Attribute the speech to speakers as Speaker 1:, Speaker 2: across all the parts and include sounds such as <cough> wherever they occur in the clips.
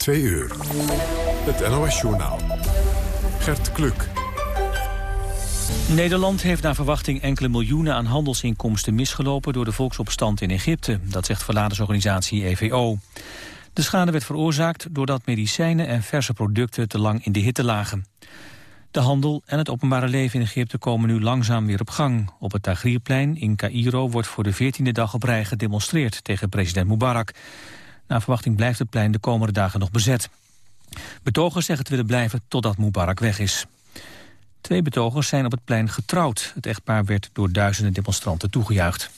Speaker 1: Twee uur. Het NOS-journaal. Gert Kluk.
Speaker 2: Nederland heeft naar verwachting enkele miljoenen aan handelsinkomsten misgelopen door de volksopstand in Egypte. Dat zegt verladersorganisatie EVO. De schade werd veroorzaakt doordat medicijnen en verse producten te lang in de hitte lagen. De handel en het openbare leven in Egypte komen nu langzaam weer op gang. Op het Tahrirplein in Cairo wordt voor de veertiende dag op rij gedemonstreerd tegen president Mubarak. Na verwachting blijft het plein de komende dagen nog bezet. Betogers zeggen te willen blijven totdat Mubarak weg is. Twee betogers zijn op het plein getrouwd. Het echtpaar werd door duizenden demonstranten toegejuicht.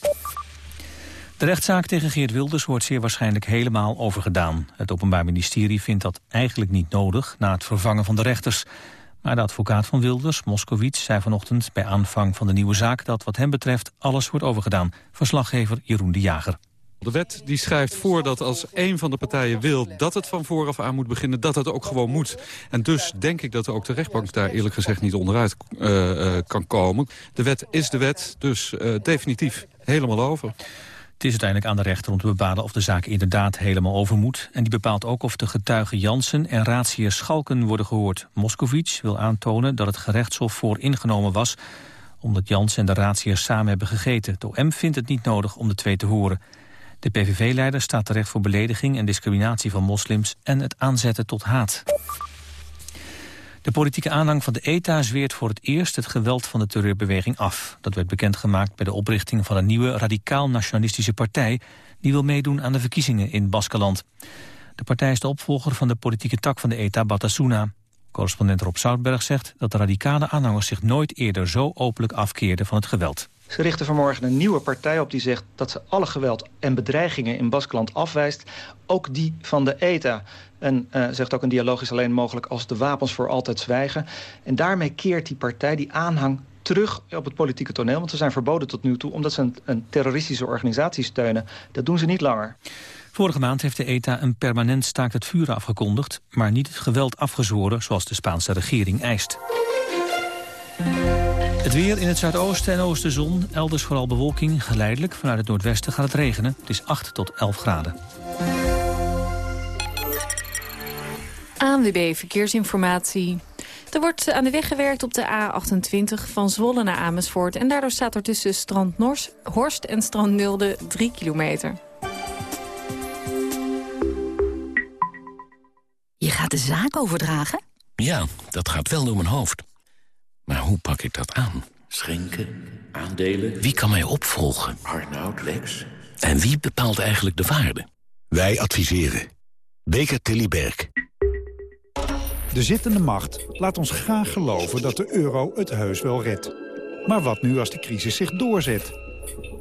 Speaker 2: De rechtszaak tegen Geert Wilders wordt zeer waarschijnlijk helemaal overgedaan. Het Openbaar Ministerie vindt dat eigenlijk niet nodig na het vervangen van de rechters. Maar de advocaat van Wilders, Moskowitz, zei vanochtend bij aanvang van de nieuwe zaak dat wat hem betreft alles wordt overgedaan. Verslaggever Jeroen de Jager.
Speaker 3: De wet die schrijft voor dat als een van de partijen wil dat het van vooraf aan moet beginnen, dat het ook gewoon moet. En dus denk ik dat ook de rechtbank daar eerlijk gezegd niet onderuit uh, uh, kan komen. De wet is de wet, dus uh, definitief helemaal over.
Speaker 2: Het is uiteindelijk aan de rechter om te bepalen of de zaak inderdaad helemaal over moet. En die bepaalt ook of de getuigen Jansen en raadsheer Schalken worden gehoord. Moscovic wil aantonen dat het gerechtshof voor ingenomen was... omdat Jansen en de raadsheer samen hebben gegeten. De OM vindt het niet nodig om de twee te horen. De PVV-leider staat terecht voor belediging en discriminatie van moslims... en het aanzetten tot haat. De politieke aanhang van de ETA zweert voor het eerst het geweld van de terreurbeweging af. Dat werd bekendgemaakt bij de oprichting van een nieuwe radicaal-nationalistische partij... die wil meedoen aan de verkiezingen in Baskeland. De partij is de opvolger van de politieke tak van de ETA, Batasuna. Correspondent Rob Zoutberg zegt dat de radicale aanhangers zich nooit eerder zo openlijk afkeerden van het geweld.
Speaker 4: Ze richten vanmorgen een nieuwe partij op die zegt dat ze alle geweld en bedreigingen in Baskeland afwijst. Ook die van de ETA. En uh, zegt ook een dialoog is alleen mogelijk als de wapens voor altijd zwijgen. En daarmee keert die partij die aanhang terug op het politieke toneel. Want ze zijn verboden tot nu toe omdat ze een, een terroristische organisatie steunen. Dat doen ze niet langer.
Speaker 2: Vorige maand heeft de ETA een permanent staakt het vuren afgekondigd... maar niet het geweld afgezworen zoals de Spaanse regering eist. Het weer in het zuidoosten en oosten zon, elders vooral bewolking. Geleidelijk vanuit het noordwesten gaat het regenen. Het is 8 tot 11 graden.
Speaker 5: ANWB Verkeersinformatie. Er wordt aan de weg gewerkt op de A28 van Zwolle naar Amersfoort. En daardoor staat er tussen Strand Nors, Horst en Strand Nulde 3 kilometer.
Speaker 6: Je gaat de zaak overdragen?
Speaker 7: Ja, dat gaat wel door mijn hoofd. Maar hoe pak ik dat aan?
Speaker 8: Schenken, aandelen...
Speaker 7: Wie kan mij opvolgen?
Speaker 8: Arnoud, Lex...
Speaker 7: En wie bepaalt eigenlijk de waarde?
Speaker 9: Wij adviseren. Beker Tilly Berg.
Speaker 10: De zittende macht laat ons graag geloven dat de euro het heus wel redt. Maar wat nu als de crisis zich doorzet?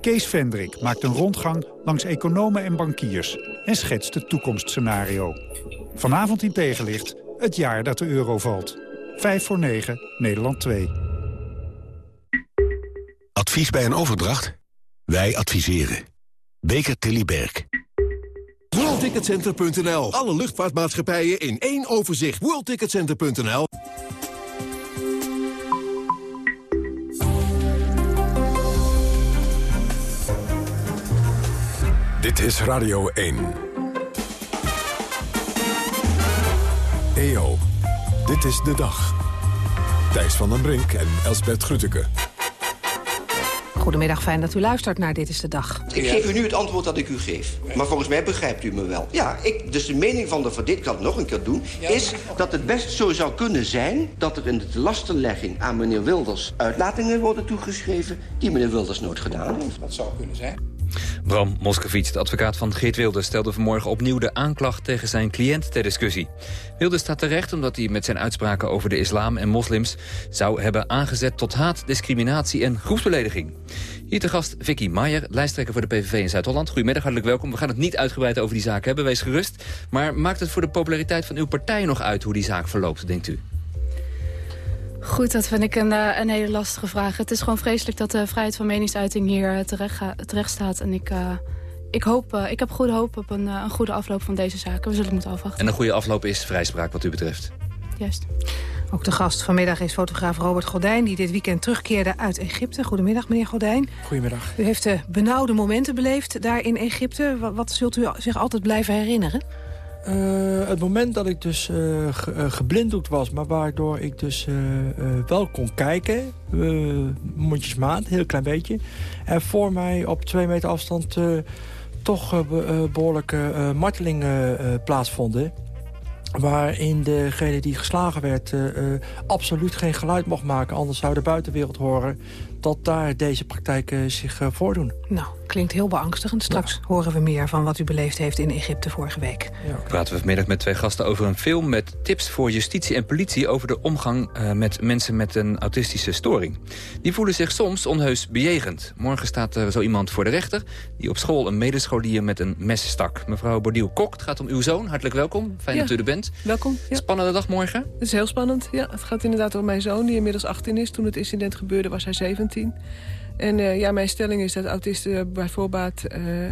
Speaker 10: Kees Vendrik maakt een rondgang langs economen en bankiers... en schetst het toekomstscenario. Vanavond in tegenlicht, het jaar dat de euro valt. 5 voor 9, Nederland 2.
Speaker 9: Advies bij een overdracht? Wij adviseren. Beker Tilly Berg.
Speaker 11: WorldTicketCenter.nl. Alle luchtvaartmaatschappijen in één overzicht. WorldTicketCenter.nl.
Speaker 1: Dit is Radio 1. EO, dit is de dag. Thijs van den Brink en Elsbert Grütke.
Speaker 12: Goedemiddag, fijn dat u luistert naar Dit is de Dag.
Speaker 13: Ik geef u nu het antwoord dat ik u geef. Maar volgens mij begrijpt u me wel. Ja, ik, dus de mening van de verdit, ik kan het nog een keer doen... is dat het best zo zou kunnen zijn... dat er in de lastenlegging aan meneer Wilders uitlatingen worden toegeschreven... die meneer Wilders nooit gedaan heeft.
Speaker 14: Dat zou kunnen zijn.
Speaker 15: Bram Moskowitz, de advocaat van Geert Wilders... stelde vanmorgen opnieuw de aanklacht tegen zijn cliënt ter discussie. Wilders staat terecht omdat hij met zijn uitspraken over de islam en moslims... zou hebben aangezet tot haat, discriminatie en groepsbelediging. Hier te gast Vicky Maier, lijsttrekker voor de PVV in Zuid-Holland. Goedemiddag, hartelijk welkom. We gaan het niet uitgebreid over die zaak hebben, wees gerust. Maar maakt het voor de populariteit van uw partij nog uit hoe die zaak verloopt, denkt u?
Speaker 5: Goed, dat vind ik een, uh, een hele lastige vraag. Het is gewoon vreselijk dat de vrijheid van meningsuiting hier uh, terecht, terecht, staat. En ik, uh, ik, hoop, ik heb goede hoop op een, een goede afloop van deze zaken. We zullen het moeten afwachten.
Speaker 15: En een goede afloop is vrijspraak wat u betreft?
Speaker 5: Juist.
Speaker 12: Ook de gast vanmiddag is fotograaf Robert Godijn... die dit weekend terugkeerde uit Egypte. Goedemiddag, meneer Godijn.
Speaker 16: Goedemiddag.
Speaker 12: U heeft de benauwde momenten beleefd daar in Egypte. Wat, wat zult u zich altijd blijven herinneren?
Speaker 14: Het moment dat ik dus uh, geblinddoekt was... maar waardoor ik dus wel kon kijken, mondjesmaat, heel klein beetje... en voor mij op twee meter afstand toch behoorlijke martelingen plaatsvonden waarin degene die geslagen werd absoluut geen geluid mocht maken... anders zou de buitenwereld horen dat daar deze praktijken zich voordoen.
Speaker 12: Nou, klinkt heel beangstigend. Straks horen we meer van wat u beleefd heeft in Egypte vorige week.
Speaker 15: Ja. Praten we vanmiddag met twee gasten over een film... met tips voor justitie en politie over de omgang uh, met mensen met een autistische storing. Die voelen zich soms onheus bejegend. Morgen staat er zo iemand voor de rechter... die op school een medescholier met een mes stak. Mevrouw Bordiel Kok, het gaat om uw zoon. Hartelijk welkom. Fijn
Speaker 16: ja.
Speaker 15: dat u er bent.
Speaker 16: Welkom. Ja.
Speaker 15: Spannende dag morgen?
Speaker 16: Het is heel spannend, ja. Het gaat inderdaad om mijn zoon, die inmiddels 18 is. Toen het incident gebeurde was hij 17. En uh, ja, mijn stelling is dat autisten bij voorbaat uh, uh,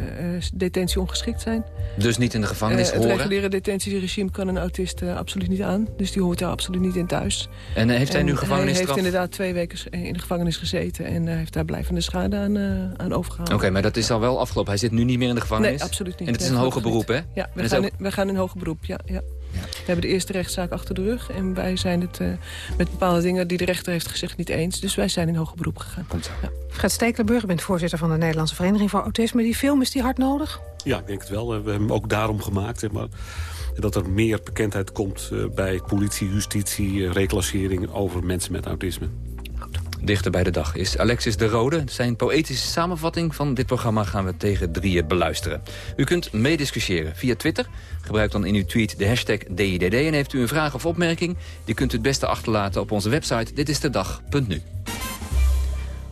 Speaker 16: detentie ongeschikt zijn.
Speaker 15: Dus niet in de gevangenis
Speaker 16: het
Speaker 15: horen?
Speaker 16: Het reguliere detentieregime kan een autist absoluut niet aan. Dus die hoort daar absoluut niet in thuis.
Speaker 15: En heeft hij nu gevangenisstraf?
Speaker 16: Hij heeft inderdaad twee weken in de gevangenis gezeten. En heeft daar blijvende schade aan, aan overgehouden.
Speaker 15: Oké, okay, maar dat is al wel afgelopen. Hij zit nu niet meer in de gevangenis?
Speaker 16: Nee, absoluut niet.
Speaker 15: En het is een hoger beroep, hè?
Speaker 16: Ja, we gaan, ook... we gaan in hoger beroep, ja. ja. Ja. We hebben de eerste rechtszaak achter de rug. En wij zijn het uh, met bepaalde dingen die de rechter heeft gezegd niet eens. Dus wij zijn in hoger beroep gegaan.
Speaker 12: Ja. Fred Stekelenburg, bent voorzitter van de Nederlandse Vereniging voor Autisme. Die film, is die hard nodig?
Speaker 17: Ja, ik denk het wel. We hebben hem ook daarom gemaakt. Maar dat er meer bekendheid komt uh, bij politie, justitie, uh, reclassering over mensen met autisme.
Speaker 15: Dichter bij de dag is Alexis de Rode. Zijn poëtische samenvatting van dit programma gaan we tegen drieën beluisteren. U kunt meediscussiëren via Twitter. Gebruik dan in uw tweet de hashtag DIDD. En heeft u een vraag of opmerking, die kunt u het beste achterlaten op onze website ditistedag.nu.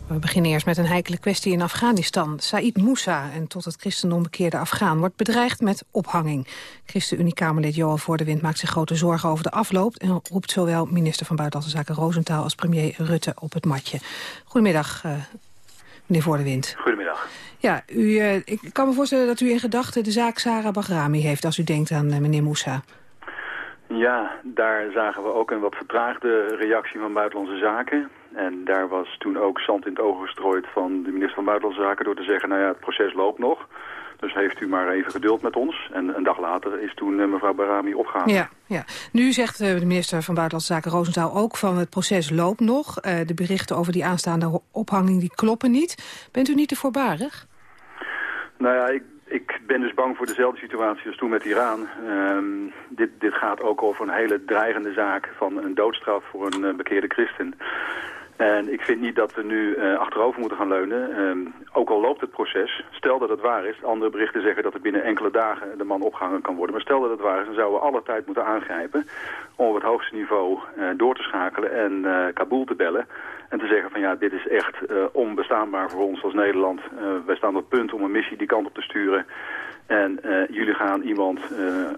Speaker 12: We beginnen eerst met een heikele kwestie in Afghanistan. Said Moussa, en tot het christendom bekeerde Afghaan, wordt bedreigd met ophanging. ChristenUnie-Kamerlid Johan Voordewind maakt zich grote zorgen over de afloop... en roept zowel minister van Buitenlandse Zaken Roosentaal als premier Rutte op het matje. Goedemiddag, uh, meneer Voordewind.
Speaker 18: Goedemiddag.
Speaker 12: Ja, u, uh, ik kan me voorstellen dat u in gedachten de zaak Sarah Bahrami heeft... als u denkt aan uh, meneer Moussa.
Speaker 18: Ja, daar zagen we ook een wat vertraagde reactie van Buitenlandse Zaken. En daar was toen ook zand in het oog gestrooid van de minister van Buitenlandse Zaken... door te zeggen, nou ja, het proces loopt nog. Dus heeft u maar even geduld met ons. En een dag later is toen uh, mevrouw Barami opgehaald.
Speaker 12: Ja, ja. Nu zegt uh, de minister van Buitenlandse Zaken Roosentaal ook van het proces loopt nog. Uh, de berichten over die aanstaande ophanging die kloppen niet. Bent u niet te voorbarig?
Speaker 18: Nou ja, ik, ik ben dus bang voor dezelfde situatie als toen met Iran. Um, dit, dit gaat ook over een hele dreigende zaak van een doodstraf voor een bekeerde christen. En ik vind niet dat we nu uh, achterover moeten gaan leunen. Um, ook al loopt het proces, stel dat het waar is. Andere berichten zeggen dat er binnen enkele dagen de man opgehangen kan worden. Maar stel dat het waar is, dan zouden we alle tijd moeten aangrijpen... om op het hoogste niveau uh, door te schakelen en uh, Kabul te bellen. En te zeggen van ja, dit is echt onbestaanbaar voor ons als Nederland. wij staan op punt om een missie die kant op te sturen. En jullie gaan iemand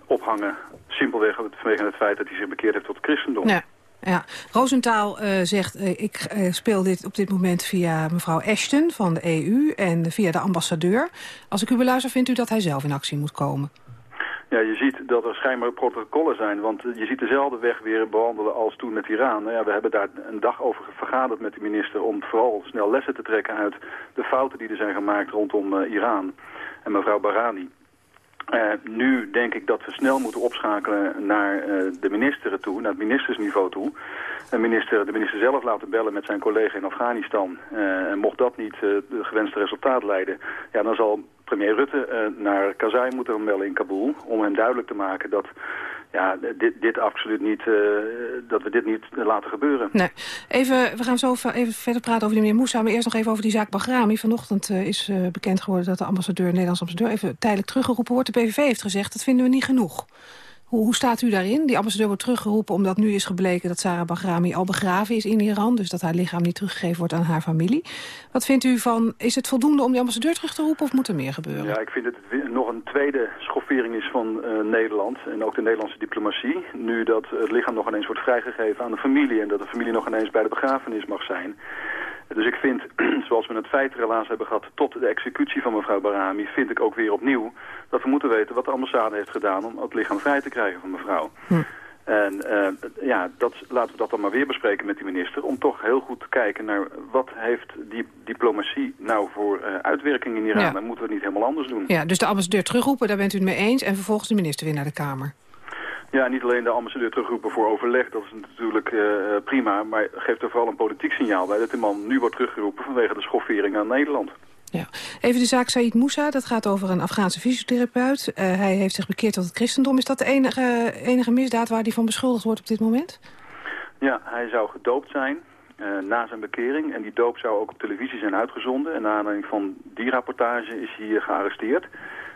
Speaker 18: ophangen, simpelweg vanwege het feit dat hij zich bekeerd heeft tot het christendom.
Speaker 12: Ja. Ja, Roosentaal uh, zegt, uh, ik uh, speel dit op dit moment via mevrouw Ashton van de EU en via de ambassadeur. Als ik u beluister, vindt u dat hij zelf in actie moet komen?
Speaker 18: Ja, je ziet dat er schijnbaar protocollen zijn, want je ziet dezelfde weg weer behandelen als toen met Iran. Nou ja, we hebben daar een dag over vergaderd met de minister om vooral snel lessen te trekken uit de fouten die er zijn gemaakt rondom Iran en mevrouw Barani. Uh, nu denk ik dat we snel moeten opschakelen naar uh, de ministeren toe, naar het ministersniveau toe. De minister, de minister zelf laten bellen met zijn collega in Afghanistan. Uh, en mocht dat niet het gewenste resultaat leiden, ja, dan zal premier Rutte naar Karzai moeten bellen in Kabul... om hem duidelijk te maken dat ja, dit, dit absoluut niet, uh, dat we dit niet laten gebeuren.
Speaker 12: Nee. Even, we gaan zo even verder praten over die meneer Moussa, maar eerst nog even over die zaak Bahrami. Vanochtend uh, is uh, bekend geworden dat de ambassadeur, de Nederlandse ambassadeur, even tijdelijk teruggeroepen wordt. De PVV heeft gezegd, dat vinden we niet genoeg. Hoe, staat u daarin? Die ambassadeur wordt teruggeroepen omdat nu is gebleken dat Sarah Bahrami al begraven is in Iran. Dus dat haar lichaam niet teruggegeven wordt aan haar familie. Wat vindt u van, is het voldoende om die ambassadeur terug te roepen of moet er meer gebeuren?
Speaker 18: Ja, ik vind dat het nog een tweede schoffering is van uh, Nederland en ook de Nederlandse diplomatie. Nu dat het lichaam nog ineens wordt vrijgegeven aan de familie en dat de familie nog ineens bij de begrafenis mag zijn. Dus ik vind, <clears throat> zoals we het feitenrelaas hebben gehad tot de executie van mevrouw Barami, vind ik ook weer opnieuw dat we moeten weten wat de ambassade heeft gedaan om het lichaam vrij te krijgen van mevrouw. Hm. En uh, ja, dat, laten we dat dan maar weer bespreken met die minister... om toch heel goed te kijken naar wat heeft die diplomatie nou voor uh, uitwerking in Iran. Ja. Dan moeten we het niet helemaal anders doen.
Speaker 12: Ja, dus de ambassadeur terugroepen, daar bent u het mee eens... en vervolgens de minister weer naar de Kamer.
Speaker 18: Ja, niet alleen de ambassadeur terugroepen voor overleg, dat is natuurlijk uh, prima. Maar geeft er vooral een politiek signaal bij dat de man nu wordt teruggeroepen vanwege de schoffering aan Nederland.
Speaker 12: Ja. Even de zaak Said Moussa, dat gaat over een Afghaanse fysiotherapeut. Uh, hij heeft zich bekeerd tot het christendom. Is dat de enige, enige misdaad waar hij van beschuldigd wordt op dit moment?
Speaker 18: Ja, hij zou gedoopt zijn uh, na zijn bekering. En die doop zou ook op televisie zijn uitgezonden. En na aanleiding van die rapportage is hij gearresteerd.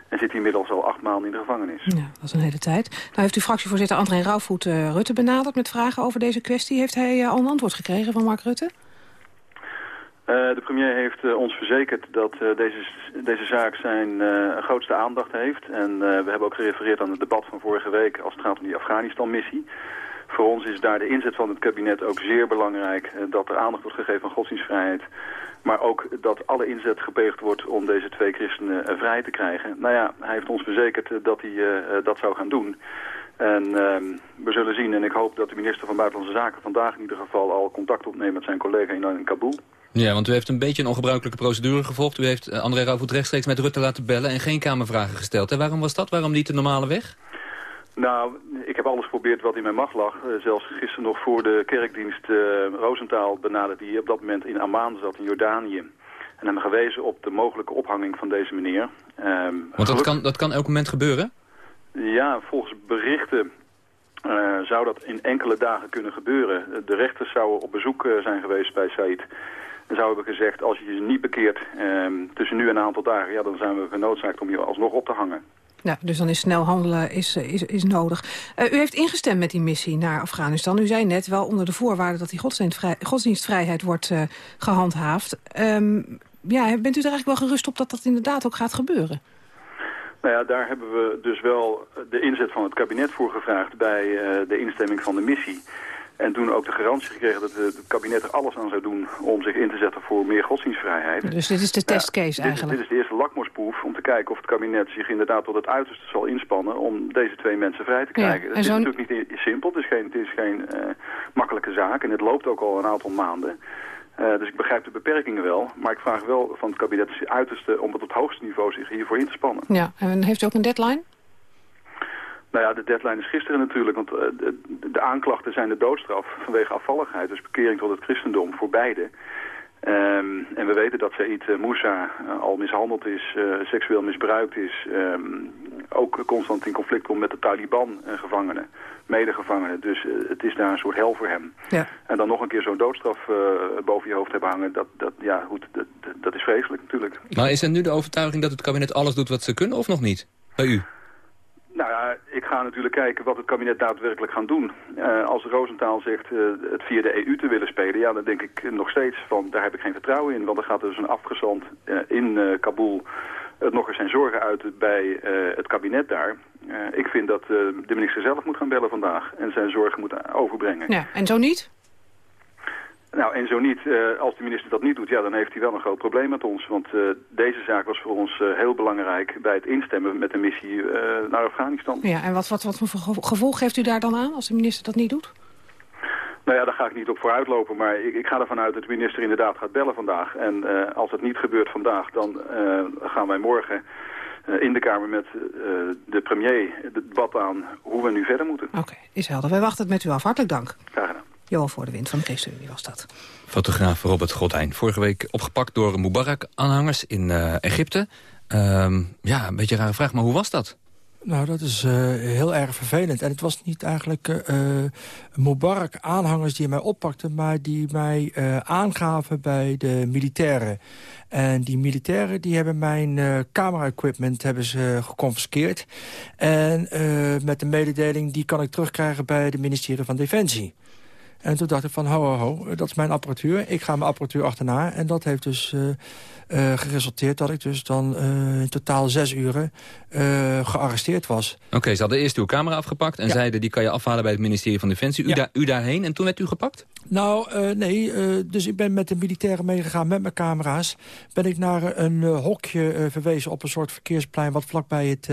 Speaker 18: En zit hij inmiddels al acht maanden in de gevangenis.
Speaker 12: Ja, dat is een hele tijd. Nou heeft uw fractievoorzitter André Rauwvoet uh, Rutte benaderd met vragen over deze kwestie. Heeft hij uh, al een antwoord gekregen van Mark Rutte?
Speaker 18: Uh, de premier heeft ons verzekerd dat deze, deze zaak zijn grootste aandacht heeft. En we hebben ook gerefereerd aan het debat van vorige week als het gaat om die Afghanistan-missie. Voor ons is daar de inzet van het kabinet ook zeer belangrijk. dat er aandacht wordt gegeven aan godsdienstvrijheid. Maar ook dat alle inzet gepleegd wordt om deze twee christenen uh, vrij te krijgen. Nou ja, hij heeft ons verzekerd uh, dat hij uh, dat zou gaan doen. En ehm, we zullen zien, en ik hoop dat de minister van Buitenlandse Zaken vandaag in ieder geval al contact opneemt met zijn collega in, Kabul.
Speaker 15: Ja, want u heeft een beetje een ongebruikelijke procedure gevolgd. U heeft André Rauwvoet rechtstreeks met Rutte laten bellen en geen kamervragen gesteld. En waarom was dat? Waarom niet de normale weg?
Speaker 18: Nou, ik heb alles geprobeerd wat in mijn macht lag. Uh, zelfs gisteren nog voor de kerkdienst uh, Roosentaal benaderd... die op dat moment in Amman zat, in Jordanië. En hem gewezen op de mogelijke ophanging van deze meneer.
Speaker 15: Um, Want dat kan, dat kan elk moment gebeuren?
Speaker 18: Ja, volgens berichten uh, zou dat in enkele dagen kunnen gebeuren. De rechters zouden op bezoek zijn geweest bij Said. En zou hebben gezegd, als je je niet bekeert um, tussen nu en een aantal dagen... Ja, dan zijn we genoodzaakt om je alsnog op te hangen.
Speaker 12: Ja, dus dan is snel handelen is, is, is nodig. Uh, u heeft ingestemd met die missie naar Afghanistan. U zei net wel onder de voorwaarden dat die godsdienstvrij, godsdienstvrijheid wordt uh, gehandhaafd. Um, ja, bent u er eigenlijk wel gerust op dat dat inderdaad ook gaat gebeuren?
Speaker 18: Nou ja, daar hebben we dus wel de inzet van het kabinet voor gevraagd bij de instemming van de missie. En toen ook de garantie gekregen dat het kabinet er alles aan zou doen om zich in te zetten voor meer godsdienstvrijheid.
Speaker 12: Dus dit is de testcase eigenlijk?
Speaker 18: Dit, dit, is de eerste lakmoesproef om te kijken of het kabinet zich inderdaad tot het uiterste zal inspannen om deze twee mensen vrij te krijgen. Ja, het is natuurlijk niet simpel, het is geen, het is geen uh, makkelijke zaak en het loopt ook al een aantal maanden. Uh, dus ik begrijp de beperkingen wel, maar ik vraag wel van het kabinet het uiterste om het op het hoogste niveau zich hiervoor in te spannen.
Speaker 12: Ja, en heeft u ook een deadline?
Speaker 18: Nou ja, de deadline is gisteren natuurlijk, want uh, de, de, aanklachten zijn de doodstraf vanwege afvalligheid, dus bekering tot het christendom voor beide. Um, en we weten dat Said uh, Moussa uh, al mishandeld is, uh, seksueel misbruikt is, um, ook constant in conflict komt met de Taliban-gevangenen, medegevangenen. Dus het is daar een soort hel voor hem.
Speaker 12: Ja.
Speaker 18: En dan nog een keer zo'n doodstraf boven je hoofd hebben hangen, dat, dat, ja, goed, dat, dat is vreselijk natuurlijk.
Speaker 15: Maar is er nu de overtuiging dat het kabinet alles doet wat ze kunnen of nog niet? Bij u?
Speaker 18: Nou ja, ik ga natuurlijk kijken wat het kabinet daadwerkelijk gaat doen. Uh, als Roosentaal zegt uh, het via de EU te willen spelen, ja, dan denk ik nog steeds van, daar heb ik geen vertrouwen in. Want er gaat dus een afgezant uh, in Kabul het nog eens zijn zorgen uit bij het kabinet daar. ik vind dat de minister zelf moet gaan bellen vandaag en zijn zorgen moet overbrengen.
Speaker 12: Ja, en zo niet?
Speaker 18: Nou, en zo niet. Uh, als de minister dat niet doet, ja, dan heeft hij wel een groot probleem met ons. Want uh, deze zaak was voor ons uh, heel belangrijk bij het instemmen met de missie naar Afghanistan.
Speaker 12: Ja, en wat, wat, wat voor gevolg geeft u daar dan aan als de minister dat niet doet?
Speaker 18: Nou ja, daar ga ik niet op vooruitlopen, maar ik, ik ga ervan uit dat de minister inderdaad gaat bellen vandaag. En als het niet gebeurt vandaag, dan gaan wij morgen in de Kamer met de premier het debat aan hoe we nu verder moeten.
Speaker 12: Oké, okay, is helder. Wij wachten het met u af. Hartelijk dank.
Speaker 18: Graag gedaan.
Speaker 12: Johan voor de wind van de ChristenUnie was dat.
Speaker 15: Fotograaf Robert Godijn. Vorige week opgepakt door Mubarak-aanhangers in uh, Egypte. Um, ja, een beetje een rare vraag, maar hoe was dat?
Speaker 14: Nou, dat is uh, heel erg vervelend. En het was niet eigenlijk uh, Mubarak-aanhangers die mij oppakten... maar die mij uh, aangaven bij de militairen. En die militairen die hebben mijn uh, camera-equipment hebben ze geconfiskeerd. En met de mededeling die kan ik terugkrijgen bij de ministerie van Defensie. En toen dacht ik van, ho, ho, ho, dat is mijn apparatuur. Ik ga mijn apparatuur achterna. En dat heeft dus uh, uh, geresulteerd dat ik dus dan uh, in totaal zes uren gearresteerd was.
Speaker 15: Oké, okay, ze hadden eerst uw camera afgepakt en ja. zeiden... die kan je afhalen bij het ministerie van Defensie. U,
Speaker 14: ja.
Speaker 15: u daarheen en toen werd u gepakt?
Speaker 14: Nou, nee. Dus ik ben met de militairen meegegaan met mijn camera's. Ben ik naar een hokje verwezen op een soort verkeersplein... wat vlakbij het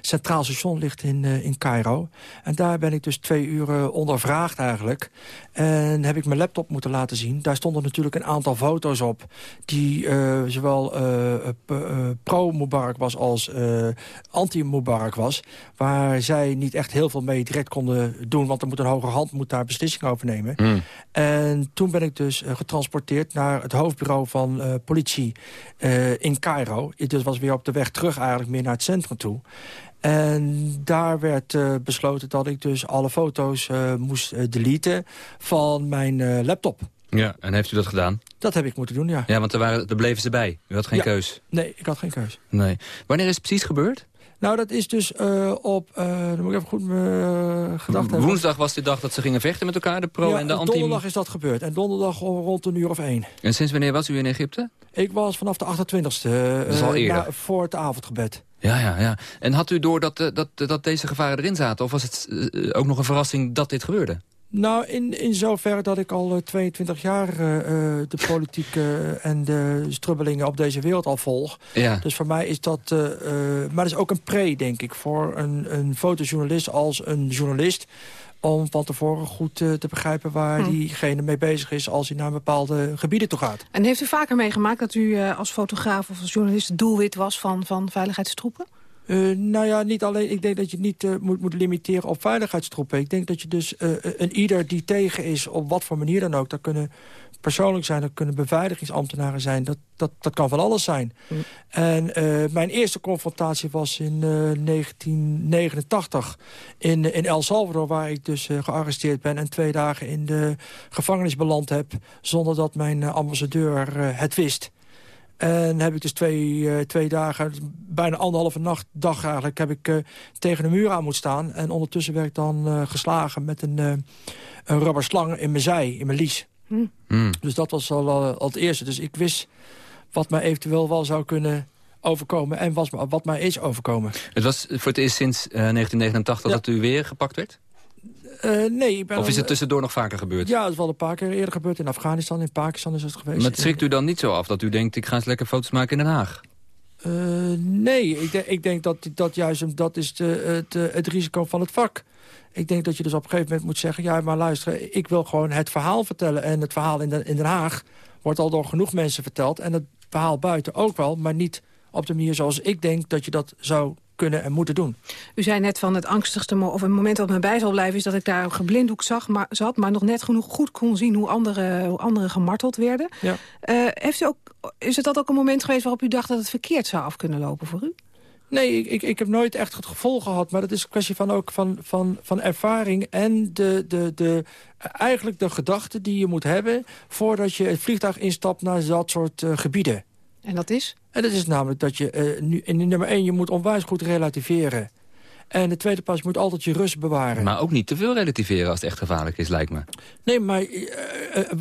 Speaker 14: Centraal Station ligt in, in Cairo. En daar ben ik dus twee uur ondervraagd eigenlijk. En heb ik mijn laptop moeten laten zien. Daar stonden natuurlijk een aantal foto's op... die zowel pro-Mubarak was als anti-Mubarak was. Waar zij niet echt heel veel mee direct konden doen... want er moet een hoger hand moet daar beslissing over nemen.
Speaker 15: Mm.
Speaker 14: En toen ben ik dus getransporteerd naar het hoofdbureau van politie in Cairo. Ik dus was weer op de weg terug eigenlijk meer naar het centrum toe. En daar werd besloten dat ik dus alle foto's moest deleten van mijn laptop.
Speaker 15: Ja, en heeft u dat gedaan?
Speaker 14: Dat heb ik moeten doen, ja.
Speaker 15: Ja, want er, waren, er bleven ze bij. U had geen
Speaker 14: ja.
Speaker 15: keus.
Speaker 14: Nee, ik had geen keus.
Speaker 15: Nee. Wanneer is het precies gebeurd?
Speaker 14: Nou, dat is dus uh, op... Uh, dan moet ik even goed uh, gedacht hebben.
Speaker 15: Woensdag was de dag dat ze gingen vechten met elkaar, de pro
Speaker 14: ja,
Speaker 15: en de anti...
Speaker 14: donderdag is dat gebeurd. En donderdag rond een uur of één.
Speaker 15: En sinds wanneer was u in Egypte?
Speaker 14: Ik was vanaf de 28e.
Speaker 15: dat is al eerder. Na,
Speaker 14: voor het avondgebed.
Speaker 15: Ja, ja, ja. En had u door dat, dat, dat deze gevaren erin zaten? Of was het ook nog een verrassing dat dit gebeurde?
Speaker 14: Nou, in, in zoverre dat ik al uh, 22 jaar uh, de politiek uh, en de strubbelingen op deze wereld al volg.
Speaker 15: Ja.
Speaker 14: Dus voor mij is dat... maar dat is ook een pre, denk ik, voor een, een fotojournalist als een journalist om van tevoren goed te begrijpen waar hm. diegene mee bezig is... als hij naar bepaalde gebieden toe gaat.
Speaker 12: En heeft u vaker meegemaakt dat u als fotograaf of als journalist... doelwit was van, van veiligheidstroepen?
Speaker 14: Uh, nou ja, niet alleen. Ik denk dat je niet uh, moet, moet limiteren op veiligheidstroepen. Ik denk dat je dus uh, een ieder die tegen is, op wat voor manier dan ook... dat kunnen persoonlijk zijn, dat kunnen beveiligingsambtenaren zijn. Dat, dat, dat kan van alles zijn. Mm. En mijn eerste confrontatie was in 1989 in, in El Salvador... waar ik dus gearresteerd ben en twee dagen in de gevangenis beland heb... zonder dat mijn ambassadeur het wist. En heb ik dus twee, uh, twee dagen, bijna anderhalve nacht, dag eigenlijk... heb ik uh, tegen de muur aan moeten staan. En ondertussen werd ik dan uh, geslagen met een, een rubber slang in mijn zij, in mijn lies.
Speaker 15: Hmm.
Speaker 14: Dus dat was al, al het eerste. Dus ik wist wat mij eventueel wel zou kunnen overkomen... en was, wat mij is overkomen.
Speaker 15: Het was voor het eerst sinds 1989 ja. dat u weer gepakt werd?
Speaker 14: Uh, nee, ik ben
Speaker 15: of is het tussendoor nog vaker gebeurd?
Speaker 14: Ja, het is wel een paar keer eerder gebeurd. In Afghanistan, in Pakistan is het geweest.
Speaker 15: Maar het schrikt u dan niet zo af dat u denkt... ik ga eens lekker foto's maken in Den Haag?
Speaker 14: Uh, nee, ik, de, ik, denk dat dat juist dat is de, het, het risico van het vak. Ik denk dat je dus op een gegeven moment moet zeggen... ja, maar luister, ik wil gewoon het verhaal vertellen. En het verhaal in, de, in Den Haag wordt al door genoeg mensen verteld. En het verhaal buiten ook wel, maar niet op de manier zoals ik denk dat je dat zou kunnen en moeten doen.
Speaker 12: U zei net van het angstigste of een moment dat me bij zal blijven... is dat ik daar een geblinddoek zag, maar, zat, maar nog net genoeg goed kon zien... hoe anderen, hoe anderen gemarteld werden.
Speaker 14: Ja.
Speaker 12: Uh, heeft u ook, is het dat ook een moment geweest waarop u dacht... dat het verkeerd zou af kunnen lopen voor u?
Speaker 14: Nee, ik, ik, ik heb nooit echt het gevoel gehad. Maar dat is een kwestie van ook van, van, van ervaring en de, de, de, eigenlijk de gedachten die je moet hebben... voordat je het vliegtuig instapt naar dat soort uh, gebieden.
Speaker 12: En dat is?
Speaker 14: En dat is namelijk dat je, uh, nu, in nummer één, je moet onwijs goed relativeren. En de tweede pas, je moet altijd je rust bewaren.
Speaker 15: Maar ook niet te veel relativeren als het echt gevaarlijk is, lijkt me.
Speaker 14: Nee, maar uh,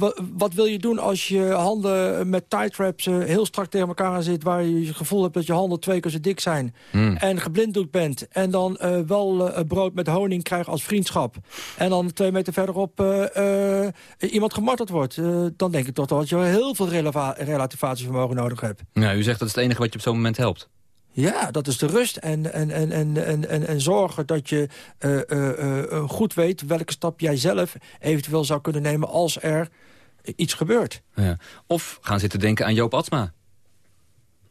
Speaker 14: uh, wat wil je doen als je handen met tight wraps heel strak tegen elkaar aan zit... waar je het gevoel hebt dat je handen twee keer zo dik zijn...
Speaker 15: Hmm.
Speaker 14: en geblinddoekt bent en dan wel brood met honing krijgt als vriendschap... en dan twee meter verderop iemand gemarteld wordt... dan denk ik toch dat je heel veel relativatievermogen nodig hebt.
Speaker 15: Ja, u zegt dat is het enige wat je op zo'n moment helpt.
Speaker 14: Ja, dat is de rust en, en, en, en, en, en, en zorgen dat je uh, uh, uh, goed weet... welke stap jij zelf eventueel zou kunnen nemen als er iets gebeurt.
Speaker 15: Ja. Of gaan zitten denken aan Joop Atsma.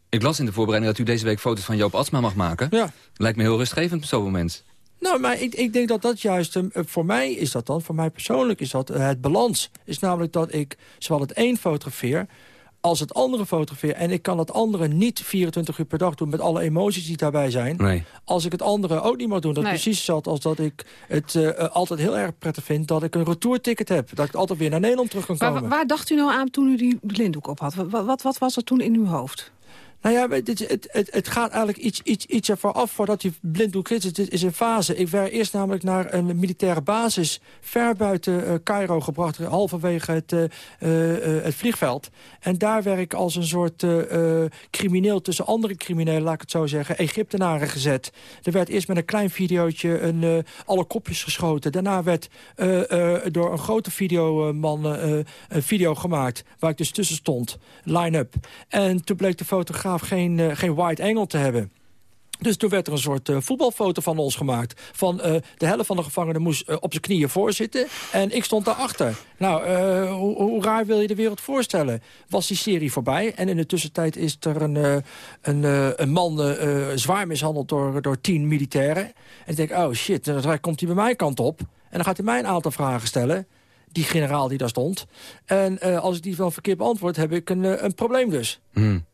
Speaker 15: Ik las in de voorbereiding dat u deze week foto's van Joop Atsma mag maken.
Speaker 14: Ja.
Speaker 15: Lijkt me heel rustgevend op zo'n moment.
Speaker 14: Nou, maar ik, ik denk dat dat juist, voor mij is dat dan, voor mij persoonlijk is dat het balans. Is namelijk dat ik zowel het één fotografeer als het andere fotografeer... en ik kan het andere niet 24 uur per dag doen... met alle emoties die daarbij zijn...
Speaker 15: Nee.
Speaker 14: als ik het andere ook niet mag doen. Dat
Speaker 12: Nee.
Speaker 14: precies hetzelfde als dat ik het uh, altijd heel erg prettig vind... dat ik een retourticket heb. Dat ik altijd weer naar Nederland terug kan
Speaker 12: Maar
Speaker 14: komen.
Speaker 12: wa- waar dacht u nou aan toen u die blinddoek op had? Wat, wat, wat was er toen in uw hoofd?
Speaker 14: Nou ja, het, het, het, het, gaat eigenlijk iets, iets, iets ervoor af voordat die blinddoek is. Het is een fase. Ik werd eerst namelijk naar een militaire basis... ver buiten uh, Cairo gebracht, halverwege het, uh, uh, het vliegveld. En daar werd ik als een soort crimineel tussen andere criminelen... laat ik het zo zeggen, Egyptenaren gezet. Er werd eerst met een klein videootje een, alle kopjes geschoten. Daarna werd door een grote videoman een video gemaakt... waar ik dus tussen stond, line-up. En toen bleek de fotograaf geen, uh, geen wide angle te hebben. Dus toen werd er een soort uh, voetbalfoto van ons gemaakt. Van uh, de helft van de gevangenen moest op zijn knieën voorzitten. En ik stond daarachter. Nou, hoe, hoe, raar wil je de wereld voorstellen? Was die serie voorbij. En in de tussentijd is er een, een, een man zwaar mishandeld door, door tien militairen. En ik denk, oh shit, dan komt hij bij mijn kant op. En dan gaat hij mij een aantal vragen stellen die generaal die daar stond. En als ik die van verkeerd beantwoord, heb ik een, een probleem dus.
Speaker 15: Hmm.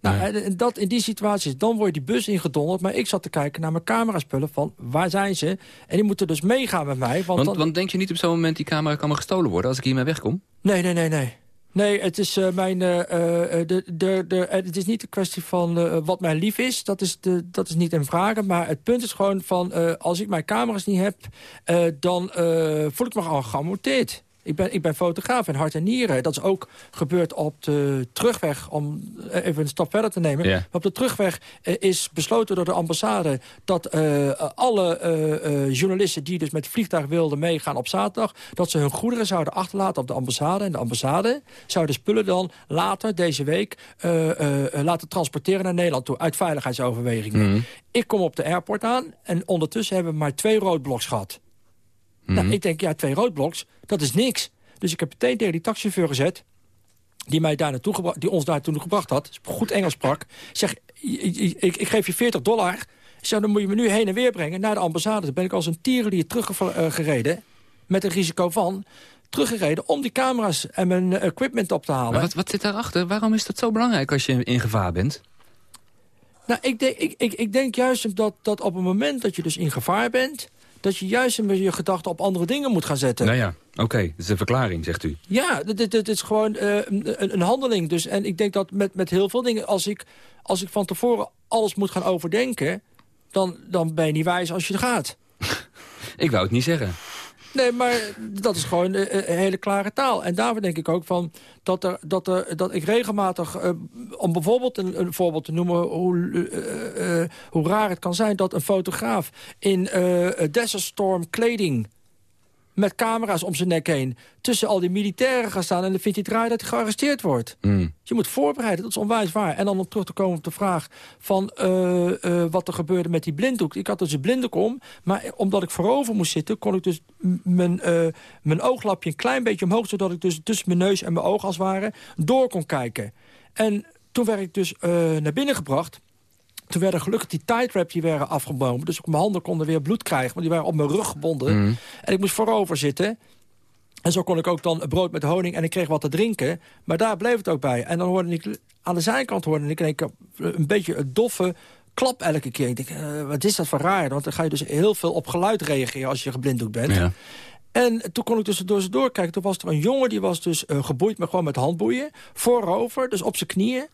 Speaker 14: Nou, en dat, in die situaties, dan word je die bus ingedonderd. Maar ik zat te kijken naar mijn cameraspullen van waar zijn ze? En die moeten dus meegaan met mij. Want,
Speaker 15: want, want denk je niet op zo'n moment die camera kan me gestolen worden als ik hiermee wegkom?
Speaker 14: Nee, nee, nee, nee. Nee, het is, uh, mijn, uh, de, de, de, het is niet een kwestie van wat mij lief is. Dat is, de, dat is niet een vraag. Maar het punt is gewoon van... als ik mijn camera's niet heb... dan voel ik me al geamonteerd. Ik ben, ik ben fotograaf in hart en nieren. Dat is ook gebeurd op de terugweg, om even een stap verder te nemen. Maar op de terugweg eh, is besloten door de ambassade... dat eh, alle uh, journalisten die dus met het vliegtuig wilden meegaan op zaterdag... dat ze hun goederen zouden achterlaten op de ambassade. En de ambassade zou de spullen dan later deze week laten transporteren naar Nederland toe... uit veiligheidsoverwegingen. Mhm. Ik kom op de airport aan en ondertussen hebben we maar twee roodbloks gehad. Nou, mhm. ik denk, ja, twee roodbloks, dat is niks. Dus ik heb meteen tegen die taxichauffeur gezet... die, mij daar naartoe die ons daar toen gebracht had, goed Engels sprak... zeg, ik, ik, geef je 40 dollar... Zeg, dan moet je me nu heen en weer brengen naar de ambassade. Dan ben ik als een tierenlier teruggereden... met een risico van teruggereden om die camera's en mijn equipment op te halen.
Speaker 15: Maar wat, wat zit daarachter? Waarom is dat zo belangrijk als je in gevaar bent?
Speaker 14: Nou, ik denk, ik, ik, ik denk juist dat, dat op het moment dat je dus in gevaar bent dat je juist je gedachten op andere dingen moet gaan zetten.
Speaker 15: Nou ja, oké. Dat is een verklaring, zegt u.
Speaker 14: Ja, dit, is gewoon uh, een, een, handeling. Dus, en ik denk dat met, met heel veel dingen... Als ik, als ik van tevoren alles moet gaan overdenken... dan, dan ben je niet wijs als je gaat. <laughs>
Speaker 15: ik wou het niet zeggen.
Speaker 14: Nee, maar dat is gewoon een, een, hele klare taal. En daarvoor denk ik ook van dat, er, dat, er, dat ik regelmatig... Uh, om bijvoorbeeld een, voorbeeld te noemen hoe, uh, uh, hoe raar het kan zijn... dat een fotograaf in Desert Storm kleding met camera's om zijn nek heen... tussen al die militairen gaan staan... en dan vindt hij het raar dat hij gearresteerd wordt.
Speaker 15: Mm.
Speaker 14: Je moet voorbereiden, dat is onwijs waar. En dan om terug te komen op de vraag van uh, uh, wat er gebeurde met die blinddoek. Ik had dus een blinddoek om, maar omdat ik voorover moest zitten... kon ik dus mijn, uh, mijn ooglapje een klein beetje omhoog... zodat ik dus tussen mijn neus en mijn oog als het ware door kon kijken. En toen werd ik dus naar binnen gebracht... Toen werden gelukkig die tightrap die werden afgebomen. Dus mijn handen konden weer bloed krijgen. Want die waren op mijn rug gebonden.
Speaker 15: Mhm.
Speaker 14: En ik moest voorover zitten. En zo kon ik ook dan brood met honing en ik kreeg wat te drinken. Maar daar bleef het ook bij. En dan hoorde ik aan de zijkant hoorde ik, ik een beetje een doffe klap elke keer. Ik denk, uh, wat is dat voor raar? Want dan ga je dus heel veel op geluid reageren als je geblinddoekt bent.
Speaker 15: Ja.
Speaker 14: En toen kon ik dus door ze doorkijken. Toen was er een jongen die was dus uh, geboeid, maar gewoon met handboeien. Voorover, dus op zijn knieën.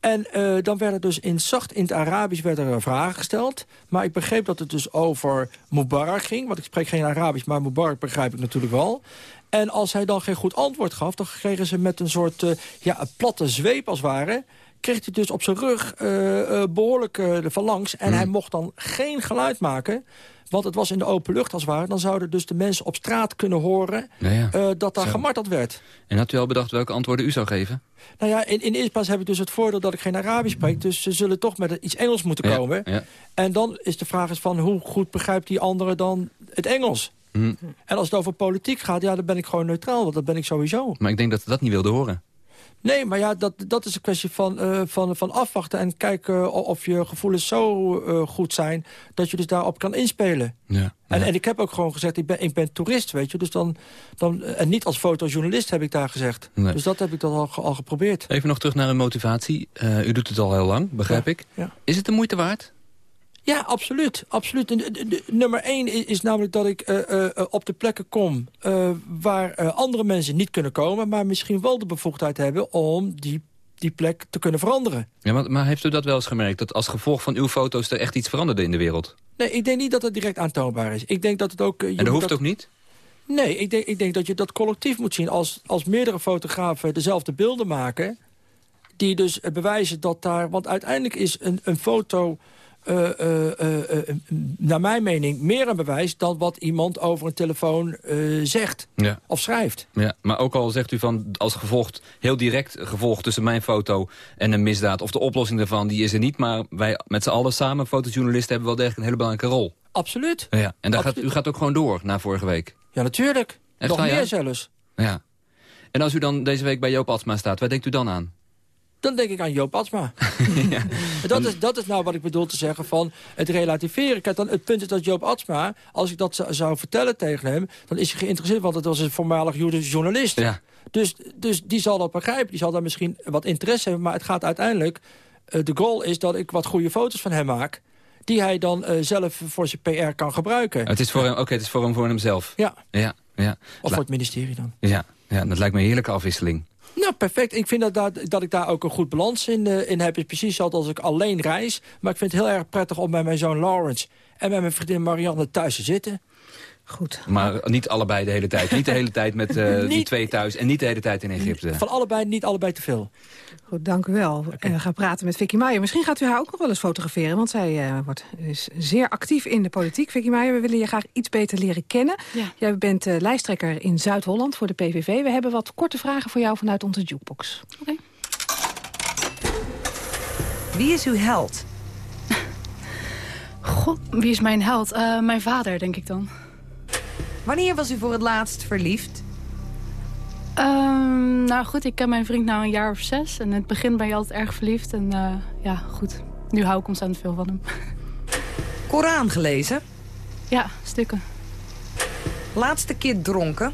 Speaker 14: En uh, dan werden dus in zacht in het Arabisch werden er vragen gesteld. Maar ik begreep dat het dus over Mubarak ging. Want ik spreek geen Arabisch, maar Mubarak begrijp ik natuurlijk wel. En als hij dan geen goed antwoord gaf... dan kregen ze met een soort uh, ja, een platte zweep als het ware... kreeg hij dus op zijn rug uh, behoorlijk van langs. En hmm. hij mocht dan geen geluid maken... Want het was in de open lucht als het ware. Dan zouden dus de mensen op straat kunnen horen dat daar gemarteld werd.
Speaker 15: En had u al bedacht welke antwoorden u zou geven?
Speaker 14: Nou ja, in, in eerste plaats heb ik dus het voordeel dat ik geen Arabisch spreek. Dus ze zullen toch met iets Engels moeten komen. En dan is de vraag eens van hoe goed begrijpt die andere dan het Engels?
Speaker 15: Hm.
Speaker 14: En als het over politiek gaat, ja, dan ben ik gewoon neutraal. Want dat ben ik sowieso.
Speaker 15: Maar ik denk dat ze dat niet wilde horen.
Speaker 14: Nee, maar ja, dat, dat is een kwestie van, uh, van, van afwachten... en kijken of je gevoelens zo uh, goed zijn... dat je dus daarop kan inspelen.
Speaker 15: Ja,
Speaker 14: en, en ik heb ook gewoon gezegd, ik ben, ik ben toerist, weet je. Dus dan, dan, en niet als fotojournalist heb ik daar gezegd.
Speaker 15: Nee.
Speaker 14: Dus dat heb ik dan al, al geprobeerd.
Speaker 15: Even nog terug naar uw motivatie. Uh, u doet het al heel lang, begrijp
Speaker 14: ja,
Speaker 15: ik.
Speaker 14: Ja.
Speaker 15: Is het de moeite waard?
Speaker 14: Ja, absoluut. absoluut. En, de, de, nummer één is, is, namelijk dat ik uh, uh, op de plekken kom... Uh, waar andere mensen niet kunnen komen... maar misschien wel de bevoegdheid hebben om die die plek te kunnen veranderen.
Speaker 15: Ja, maar, maar heeft u dat wel eens gemerkt? Dat als gevolg van uw foto's er echt iets veranderde in de wereld?
Speaker 14: Nee, ik denk niet dat het direct aantoonbaar is. Ik denk dat het ook... eh, je
Speaker 15: en dat hoeft ook niet?
Speaker 14: Nee, ik denk, ik denk dat je dat collectief moet zien. Als, als meerdere fotografen dezelfde beelden maken... die dus eh, bewijzen dat daar... Want uiteindelijk is een, een foto... eh, eh, eh, naar mijn mening meer een bewijs... dan wat iemand over een telefoon zegt
Speaker 15: Ja.
Speaker 14: of schrijft.
Speaker 15: Ja, maar ook al zegt u van als gevolg, heel direct gevolg tussen mijn foto en een misdaad, of de oplossing daarvan, die is er niet. Maar wij met z'n allen samen, fotojournalisten, hebben wel degelijk een hele belangrijke rol.
Speaker 14: Absoluut.
Speaker 15: Ja, en daar gaat, u gaat ook gewoon door na vorige week.
Speaker 14: Ja, natuurlijk.
Speaker 15: Echt
Speaker 14: Nog meer zelfs.
Speaker 15: Ja. En als u dan deze week bij Joop Atsma staat, waar denkt u dan aan?
Speaker 14: Dan denk ik aan Joop Atsma. <laughs> dat, is, dat is nou wat ik bedoel te zeggen van het relativeren. Kijk, dan, het punt is dat Joop Atsma, als ik dat zou, vertellen tegen hem... dan is hij geïnteresseerd, want het was een voormalig journalist.
Speaker 15: Ja.
Speaker 14: Dus, dus die zal dat begrijpen, die zal daar misschien wat interesse hebben... maar het gaat uiteindelijk... eh, de goal is dat ik wat goede foto's van hem maak... die hij dan eh, zelf voor zijn PR kan gebruiken.
Speaker 15: Het is voor hem, oké, het is voor hem voor hemzelf.
Speaker 14: Ja.
Speaker 15: Ja, ja.
Speaker 14: Of voor het ministerie dan.
Speaker 15: Ja, ja, dat lijkt me een heerlijke afwisseling.
Speaker 14: Nou, perfect. Ik vind dat, daar, dat ik daar ook een goed balans in, eh, in heb. Is precies zoals als ik alleen reis. Maar ik vind het heel erg prettig om bij mijn zoon Lawrence... en bij mijn vriendin Marianne thuis te zitten.
Speaker 12: Goed.
Speaker 15: Maar niet allebei de hele tijd. Niet de hele tijd met eh, <laughs> die twee thuis en niet de hele tijd in Egypte.
Speaker 14: Van allebei, niet allebei te veel.
Speaker 12: Goed, dank u wel. En we gaan praten met Vicky Meijer. Misschien gaat u haar ook nog wel eens fotograferen... want zij eh, wordt, is zeer actief in de politiek. Vicky Meijer, we willen je graag iets beter leren kennen.
Speaker 5: Ja.
Speaker 12: Jij bent eh, lijsttrekker in Zuid-Holland voor de PVV. We hebben wat korte vragen voor jou vanuit onze jukebox.
Speaker 6: Wie is uw held? <laughs>
Speaker 5: God, wie is mijn held? Eh, mijn vader, denk ik dan.
Speaker 6: Wanneer was u voor het laatst verliefd?
Speaker 5: Ehm, nou goed, ik ken mijn vriend nou een jaar of zes. En in het begin ben je altijd erg verliefd. En eh, ja, goed. Nu hou ik ontzettend veel van hem. <laughs>
Speaker 6: Koran gelezen?
Speaker 5: Ja, stukken.
Speaker 6: Laatste keer dronken?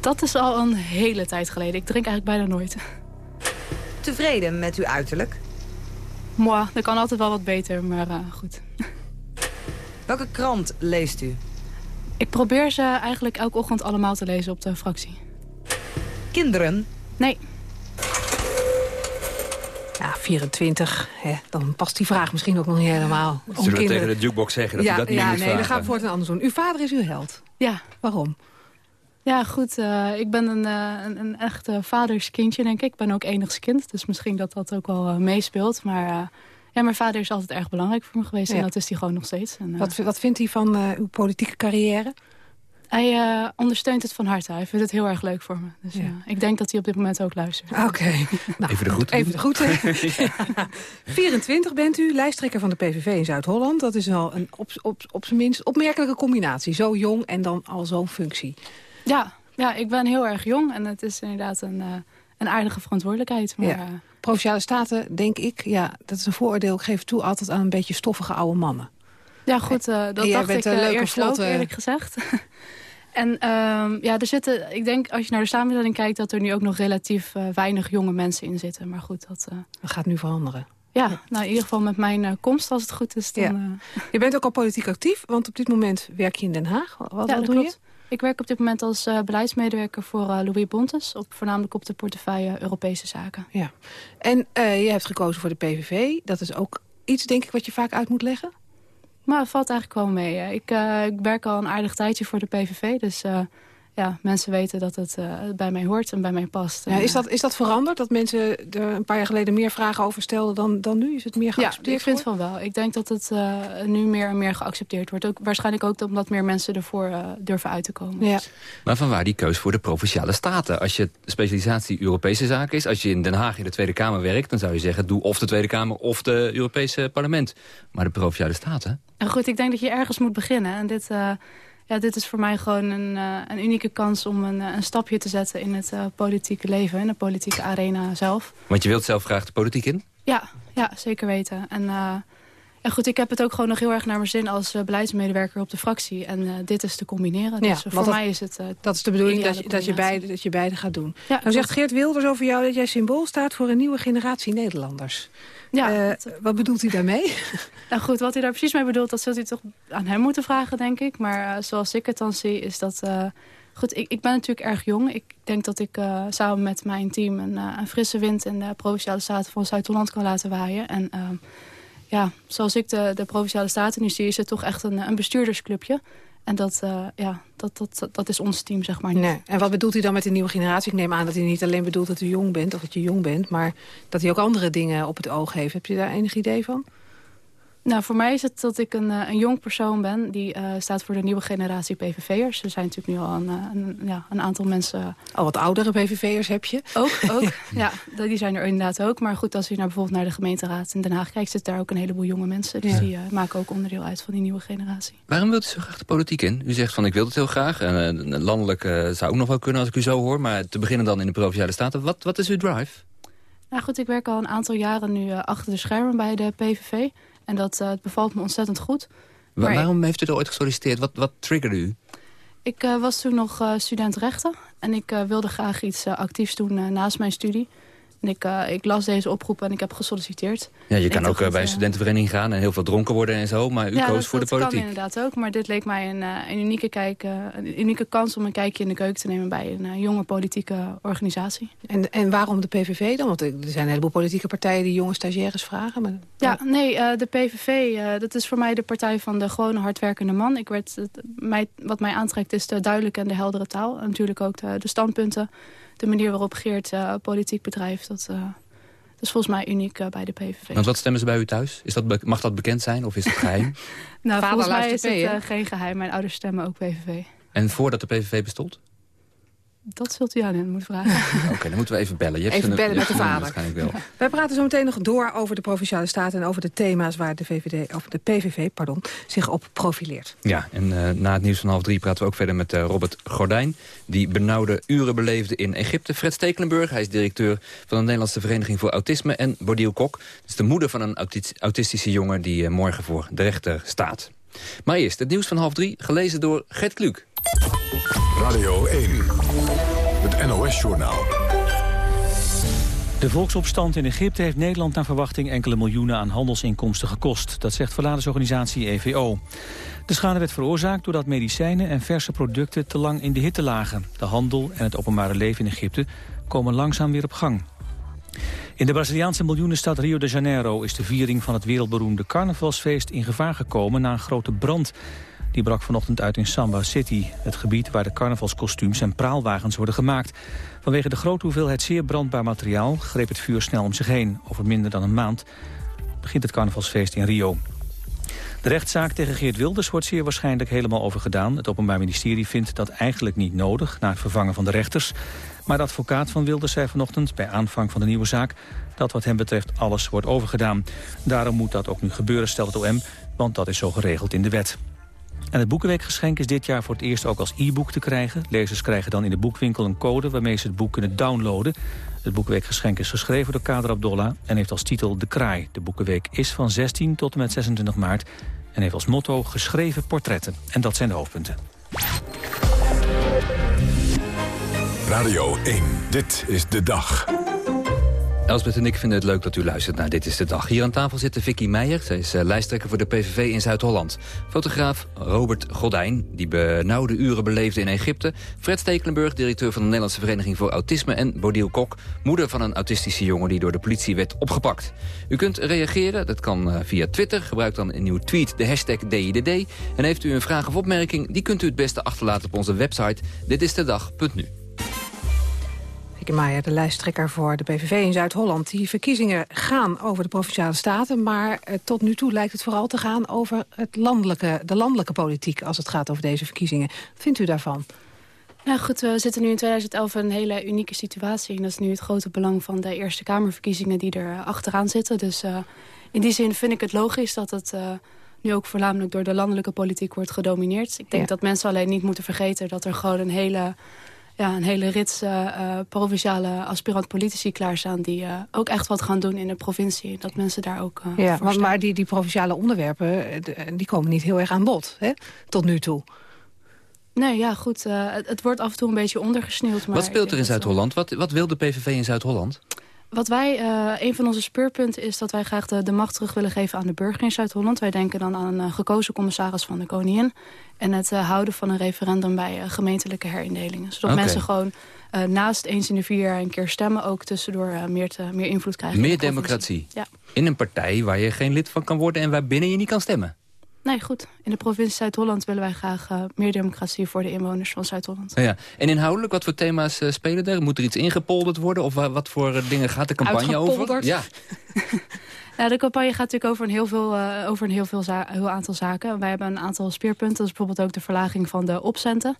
Speaker 5: Dat is al een hele tijd geleden. Ik drink eigenlijk bijna nooit.
Speaker 6: Tevreden met uw uiterlijk?
Speaker 5: Moi, dat kan altijd wel wat beter, maar eh, goed.
Speaker 6: Welke krant leest u?
Speaker 5: Ik probeer ze eigenlijk elke ochtend allemaal te lezen op de fractie.
Speaker 6: Kinderen?
Speaker 5: Nee.
Speaker 12: Ja, 24. Hè, dan past die vraag misschien ook nog niet helemaal. om
Speaker 15: Zullen we
Speaker 12: kinderen.
Speaker 15: tegen de jukebox zeggen dat
Speaker 12: ja,
Speaker 15: u dat niet
Speaker 12: ja, nee, dan gaan we voor het anders doen. Uw vader is uw held.
Speaker 5: Ja.
Speaker 12: Waarom?
Speaker 5: Ja, goed. eh, ik ben een, eh, een, een echt eh, vaderskindje, denk ik. Ik ben ook enigskind, dus misschien dat dat ook wel meespeelt. Maar eh, ja, mijn vader is altijd erg belangrijk voor me geweest.
Speaker 12: Ja.
Speaker 5: En dat is hij gewoon nog steeds. En, eh,
Speaker 12: Wat, wat vindt hij van eh, uw politieke carrière?
Speaker 5: Hij eh, ondersteunt het van harte. Hij vindt het heel erg leuk voor me. Dus
Speaker 12: Ja.
Speaker 5: ja, ik denk dat hij op dit moment ook luistert.
Speaker 12: Oké. <laughs> Nou,
Speaker 15: Even de groet.
Speaker 12: Even de groeten. <laughs> 24 bent u, lijsttrekker van de PVV in Zuid-Holland. Dat is wel een op, op, op zijn minst opmerkelijke combinatie. Zo jong en dan al zo'n functie.
Speaker 5: Ja, ja, ik ben heel erg jong. En het is inderdaad een, eh, een aardige verantwoordelijkheid. Maar,
Speaker 12: Ja. Provinciale Staten, denk ik, ja, dat is een vooroordeel. Ik geef toe altijd aan een beetje stoffige oude mannen.
Speaker 5: Ja, goed, eh, dat dacht ik
Speaker 12: een leuke,
Speaker 5: eerst
Speaker 12: vlotte-
Speaker 5: ook, eerlijk gezegd. <laughs> en ehm, ja, er zitten, ik denk, als je naar de samenstelling kijkt... dat er nu ook nog relatief eh, weinig jonge mensen in zitten. Maar goed, dat...
Speaker 12: Dat gaat nu veranderen.
Speaker 5: ja, nou in ieder geval met mijn komst, als het goed is. Dan,
Speaker 12: Ja. Je bent ook al politiek actief, want op dit moment werk je in Den Haag. Wat,
Speaker 5: ja,
Speaker 12: doe
Speaker 5: klopt. Ik werk op dit moment als eh, beleidsmedewerker voor eh, Louis Bontes. Op, voornamelijk op de portefeuille Europese zaken.
Speaker 12: Ja. En eh, je hebt gekozen voor de PVV. Dat is ook iets, denk ik, wat je vaak uit moet leggen.
Speaker 5: Maar het valt eigenlijk wel mee. Ik, ik werk al een aardig tijdje voor de PVV. Dus ja, mensen weten dat het eh, bij mij hoort en bij mij past.
Speaker 12: Ja,
Speaker 5: En,
Speaker 12: is,
Speaker 5: eh,
Speaker 12: dat, is dat veranderd? Dat mensen er een paar jaar geleden meer vragen over stelden dan, dan nu? Is het meer
Speaker 5: Ja,
Speaker 12: geaccepteerd
Speaker 5: ik vind van wel. Ik denk dat het eh, nu meer en meer geaccepteerd wordt. Ook, waarschijnlijk ook omdat meer mensen ervoor eh, durven uit te komen.
Speaker 12: Ja.
Speaker 15: Maar vanwaar die keus voor de Provinciale Staten? Als je specialisatie Europese zaken is, als je in Den Haag in de Tweede Kamer werkt... dan zou je zeggen, doe of de Tweede Kamer of de Europese parlement. Maar de Provinciale Staten?
Speaker 5: En goed, ik denk dat je ergens moet beginnen. En dit, eh, ja, dit is voor mij gewoon een, eh, een unieke kans om een, eh, een stapje te zetten in het eh, politieke leven. In de politieke arena zelf.
Speaker 15: Want je wilt zelf graag de politiek in?
Speaker 5: Ja, ja zeker weten. En, eh, en goed, ik heb het ook gewoon nog heel erg naar mijn zin als beleidsmedewerker op de fractie. En eh, dit is te combineren.
Speaker 12: Ja,
Speaker 5: dus
Speaker 12: want
Speaker 5: voor
Speaker 12: dat-
Speaker 5: mij is het...
Speaker 12: Dat is de bedoeling dat je, dat, je beide, dat je beide gaat doen.
Speaker 5: Ja,
Speaker 12: nou zegt Geert Wilders over jou dat jij symbool staat voor een nieuwe generatie Nederlanders.
Speaker 5: Ja,
Speaker 12: Eh,
Speaker 5: dat-
Speaker 12: wat bedoelt hij daarmee? <laughs>
Speaker 5: Nou goed, wat hij daar precies mee bedoelt, dat zult u toch aan hem moeten vragen, denk ik. Maar eh, zoals ik het dan zie, is dat, eh, Goed, ik, ik ben natuurlijk erg jong. Ik denk dat ik samen met mijn team een, een, frisse wind... in de Provinciale Staten van Zuid-Holland kan laten waaien. En uh, ja, zoals ik de, de Provinciale Staten nu zie... is het toch echt een, een bestuurdersclubje. En dat, ja, dat, dat, dat is ons team, zeg maar.
Speaker 12: Nee. En wat bedoelt u dan met de nieuwe generatie? Ik neem aan dat u niet alleen bedoelt dat u jong bent... of dat je jong bent, maar dat hij ook andere dingen op het oog heeft. Heb je daar enig idee van?
Speaker 5: Nou, voor mij is het dat ik een, een jong persoon ben... die uh, staat voor de nieuwe generatie PVV'ers. Er zijn natuurlijk nu al een, een, ja, een aantal mensen...
Speaker 12: Al wat oudere PVV'ers heb je?
Speaker 5: Ook, ook. <laughs> ja, die zijn er inderdaad ook. Maar goed, als je naar, bijvoorbeeld naar de gemeenteraad in Den Haag kijkt... zitten daar ook een heleboel jonge mensen. Dus ja. die uh, maken ook onderdeel uit van die nieuwe generatie.
Speaker 15: Waarom wilt u zo graag de politiek in? U zegt van ik wil het heel graag. En, uh, landelijk zou ook nog wel kunnen als ik u zo hoor. Maar te beginnen dan in de Provinciale Staten. Wat, wat is uw drive?
Speaker 5: Nou goed, ik werk al een aantal jaren nu achter de schermen bij de PVV... En dat uh, bevalt me ontzettend goed.
Speaker 15: Waar, waarom heeft u er ooit gesolliciteerd? Wat, wat triggerde u?
Speaker 5: Ik uh, was toen nog uh, student rechten. En ik wilde graag iets actiefs doen naast mijn studie. En ik, uh, ik las deze oproep en ik heb gesolliciteerd.
Speaker 15: Ja, je kan ook uh, bij een studentenvereniging gaan en heel veel dronken worden en zo. Maar u
Speaker 5: ja,
Speaker 15: koos
Speaker 5: dat,
Speaker 15: voor
Speaker 5: dat
Speaker 15: de politiek.
Speaker 5: Ja, dat kan inderdaad ook. Maar dit leek mij een, een, unieke, kijk, een unieke kans om een kijkje in de keuken te nemen... bij een jonge politieke organisatie.
Speaker 12: En, en waarom de PVV dan? Want er zijn een heleboel politieke partijen die jonge stagiaires vragen. Maar...
Speaker 5: Ja, nee, de PVV, dat is voor mij de partij van de gewone hardwerkende man. Ik werd, het, mij, wat mij aantrekt is de duidelijke en de heldere taal. En natuurlijk ook de, de standpunten, de manier waarop Geert politiek bedrijft... Dat, dat is volgens mij uniek uh, bij de PVV.
Speaker 15: Want wat stemmen ze bij u thuis? Is dat mag dat bekend zijn of is het geheim? <laughs>
Speaker 5: nou, Vader volgens mij is het uh, geen geheim. Mijn ouders stemmen ook PVV.
Speaker 15: En voordat de PVV bestond?
Speaker 5: Dat zult u aan hen moeten vragen. <laughs>
Speaker 15: Oké, okay, dan moeten we even bellen. Je
Speaker 12: even
Speaker 15: hebt
Speaker 12: bellen
Speaker 15: een,
Speaker 12: met de vader.
Speaker 15: Waarschijnlijk wel.
Speaker 12: Wij praten zo meteen nog door over de Provinciale Staten... en over de thema's waar de, VVD, of de PVV pardon, zich op profileert.
Speaker 15: Ja, en uh, na het nieuws van half drie praten we ook verder met uh, Robert Gordijn... die benauwde uren beleefde in Egypte. Fred Stekelenburg, hij is directeur van de Nederlandse Vereniging voor Autisme... en Bordiel Kok, dat is de moeder van een autistische jongen... die uh, morgen voor de rechter staat. Maar eerst het nieuws van half drie, gelezen door Gert Kluk.
Speaker 1: Radio 1. Het NOS-journaal.
Speaker 2: De volksopstand in Egypte heeft Nederland naar verwachting enkele miljoenen aan handelsinkomsten gekost. Dat zegt verladersorganisatie EVO. De schade werd veroorzaakt doordat medicijnen en verse producten te lang in de hitte lagen. De handel en het openbare leven in Egypte komen langzaam weer op gang. In de Braziliaanse miljoenenstad Rio de Janeiro is de viering van het wereldberoemde carnavalsfeest in gevaar gekomen na een grote brand. Die brak vanochtend uit in Samba City, het gebied waar de carnavalskostuums en praalwagens worden gemaakt. Vanwege de grote hoeveelheid zeer brandbaar materiaal greep het vuur snel om zich heen. Over minder dan een maand begint het carnavalsfeest in Rio. De rechtszaak tegen Geert Wilders wordt zeer waarschijnlijk helemaal overgedaan. Het Openbaar Ministerie vindt dat eigenlijk niet nodig na het vervangen van de rechters. Maar de advocaat van Wilders zei vanochtend bij aanvang van de nieuwe zaak... dat wat hem betreft alles wordt overgedaan. Daarom moet dat ook nu gebeuren, stelt het OM, want dat is zo geregeld in de wet. En het Boekenweekgeschenk is dit jaar voor het eerst ook als e-book te krijgen. Lezers krijgen dan in de boekwinkel een code waarmee ze het boek kunnen downloaden. Het Boekenweekgeschenk is geschreven door Kader Abdollah en heeft als titel De Kraai. De Boekenweek is van 16 tot en met 26 maart en heeft als motto geschreven portretten. En dat zijn de hoofdpunten.
Speaker 1: Radio 1, dit is de dag.
Speaker 15: Elsbeth en ik vinden het leuk dat u luistert naar Dit is de Dag. Hier aan tafel zit Vicky Meijer. Zij is uh, lijsttrekker voor de PVV in Zuid-Holland. Fotograaf Robert Godijn, die benauwde uren beleefde in Egypte. Fred Stekelenburg, directeur van de Nederlandse Vereniging voor Autisme. En Bodil Kok, moeder van een autistische jongen die door de politie werd opgepakt. U kunt reageren, dat kan uh, via Twitter. Gebruik dan in uw tweet de hashtag DIDD. En heeft u een vraag of opmerking, die kunt u het beste achterlaten op onze website ditistedag.nu.
Speaker 12: Meijer, de lijsttrekker voor de PVV in Zuid-Holland. Die verkiezingen gaan over de Provinciale Staten... maar eh, tot nu toe lijkt het vooral te gaan over het landelijke, de landelijke politiek... als het gaat over deze verkiezingen. Wat vindt u daarvan?
Speaker 5: Nou goed, we zitten nu in 2011 in een hele unieke situatie. En dat is nu het grote belang van de Eerste Kamerverkiezingen... die er achteraan zitten. Dus uh, in die zin vind ik het logisch dat het... Uh, nu ook voornamelijk door de landelijke politiek wordt gedomineerd. Ik denk ja. dat mensen alleen niet moeten vergeten... dat er gewoon een hele ja, een hele rits uh, provinciale aspirant-politici klaarstaan... die uh, ook echt wat gaan doen in de provincie. Dat mensen daar ook uh,
Speaker 12: Ja, maar, maar, die, die provinciale onderwerpen, die komen niet heel erg aan bod, hè? tot nu toe.
Speaker 5: Nee, ja, goed. Het, het, wordt af en toe een beetje ondergesneeuwd. Maar
Speaker 15: wat speelt er in Zuid-Holland? Wat, wat wil de PVV in Zuid-Holland?
Speaker 5: Wat wij, uh, een van onze speurpunten is dat wij graag de, de, macht terug willen geven aan de burger in Zuid-Holland. Wij denken dan aan een gekozen commissaris van de koningin. En het uh, houden van een referendum bij uh, gemeentelijke herindelingen. Zodat okay. mensen gewoon naast eens in de vier jaar een keer stemmen... ook tussendoor meer, te, meer invloed krijgen.
Speaker 15: Meer democratie?
Speaker 5: Ja.
Speaker 15: In een partij waar je geen lid van kan worden... en waar binnen je niet kan stemmen?
Speaker 5: Nee, goed. In de provincie Zuid-Holland willen wij graag uh, meer democratie voor de inwoners van Zuid-Holland.
Speaker 15: Ja, En inhoudelijk, wat voor thema's uh, spelen er? Moet er iets ingepolderd worden? Of uh, wat voor dingen gaat de campagne over?
Speaker 5: Ja. <laughs> nou, de campagne gaat natuurlijk over een heel, veel, over een heel, veel heel aantal zaken. Wij hebben een aantal speerpunten. Dat is bijvoorbeeld ook de verlaging van de opcenten.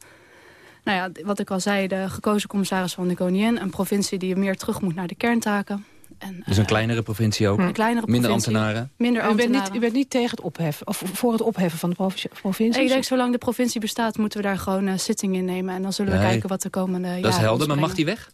Speaker 5: Nou ja, wat ik al zei, de gekozen commissaris van de koningin. Een provincie die meer terug moet naar de kerntaken.
Speaker 15: En, dus een kleinere provincie ook?
Speaker 5: Een kleinere
Speaker 15: Minder
Speaker 5: provincie.
Speaker 15: ambtenaren?
Speaker 5: Minder ambtenaren.
Speaker 12: U bent, niet, u bent niet tegen het opheffen, of voor het opheffen van de provincie?
Speaker 5: Ik denk, zolang de provincie bestaat, moeten we daar gewoon uh, zitting in nemen. En dan zullen we
Speaker 15: nee,
Speaker 5: kijken wat de komende jaren
Speaker 15: Dat is helder, maar mag die weg?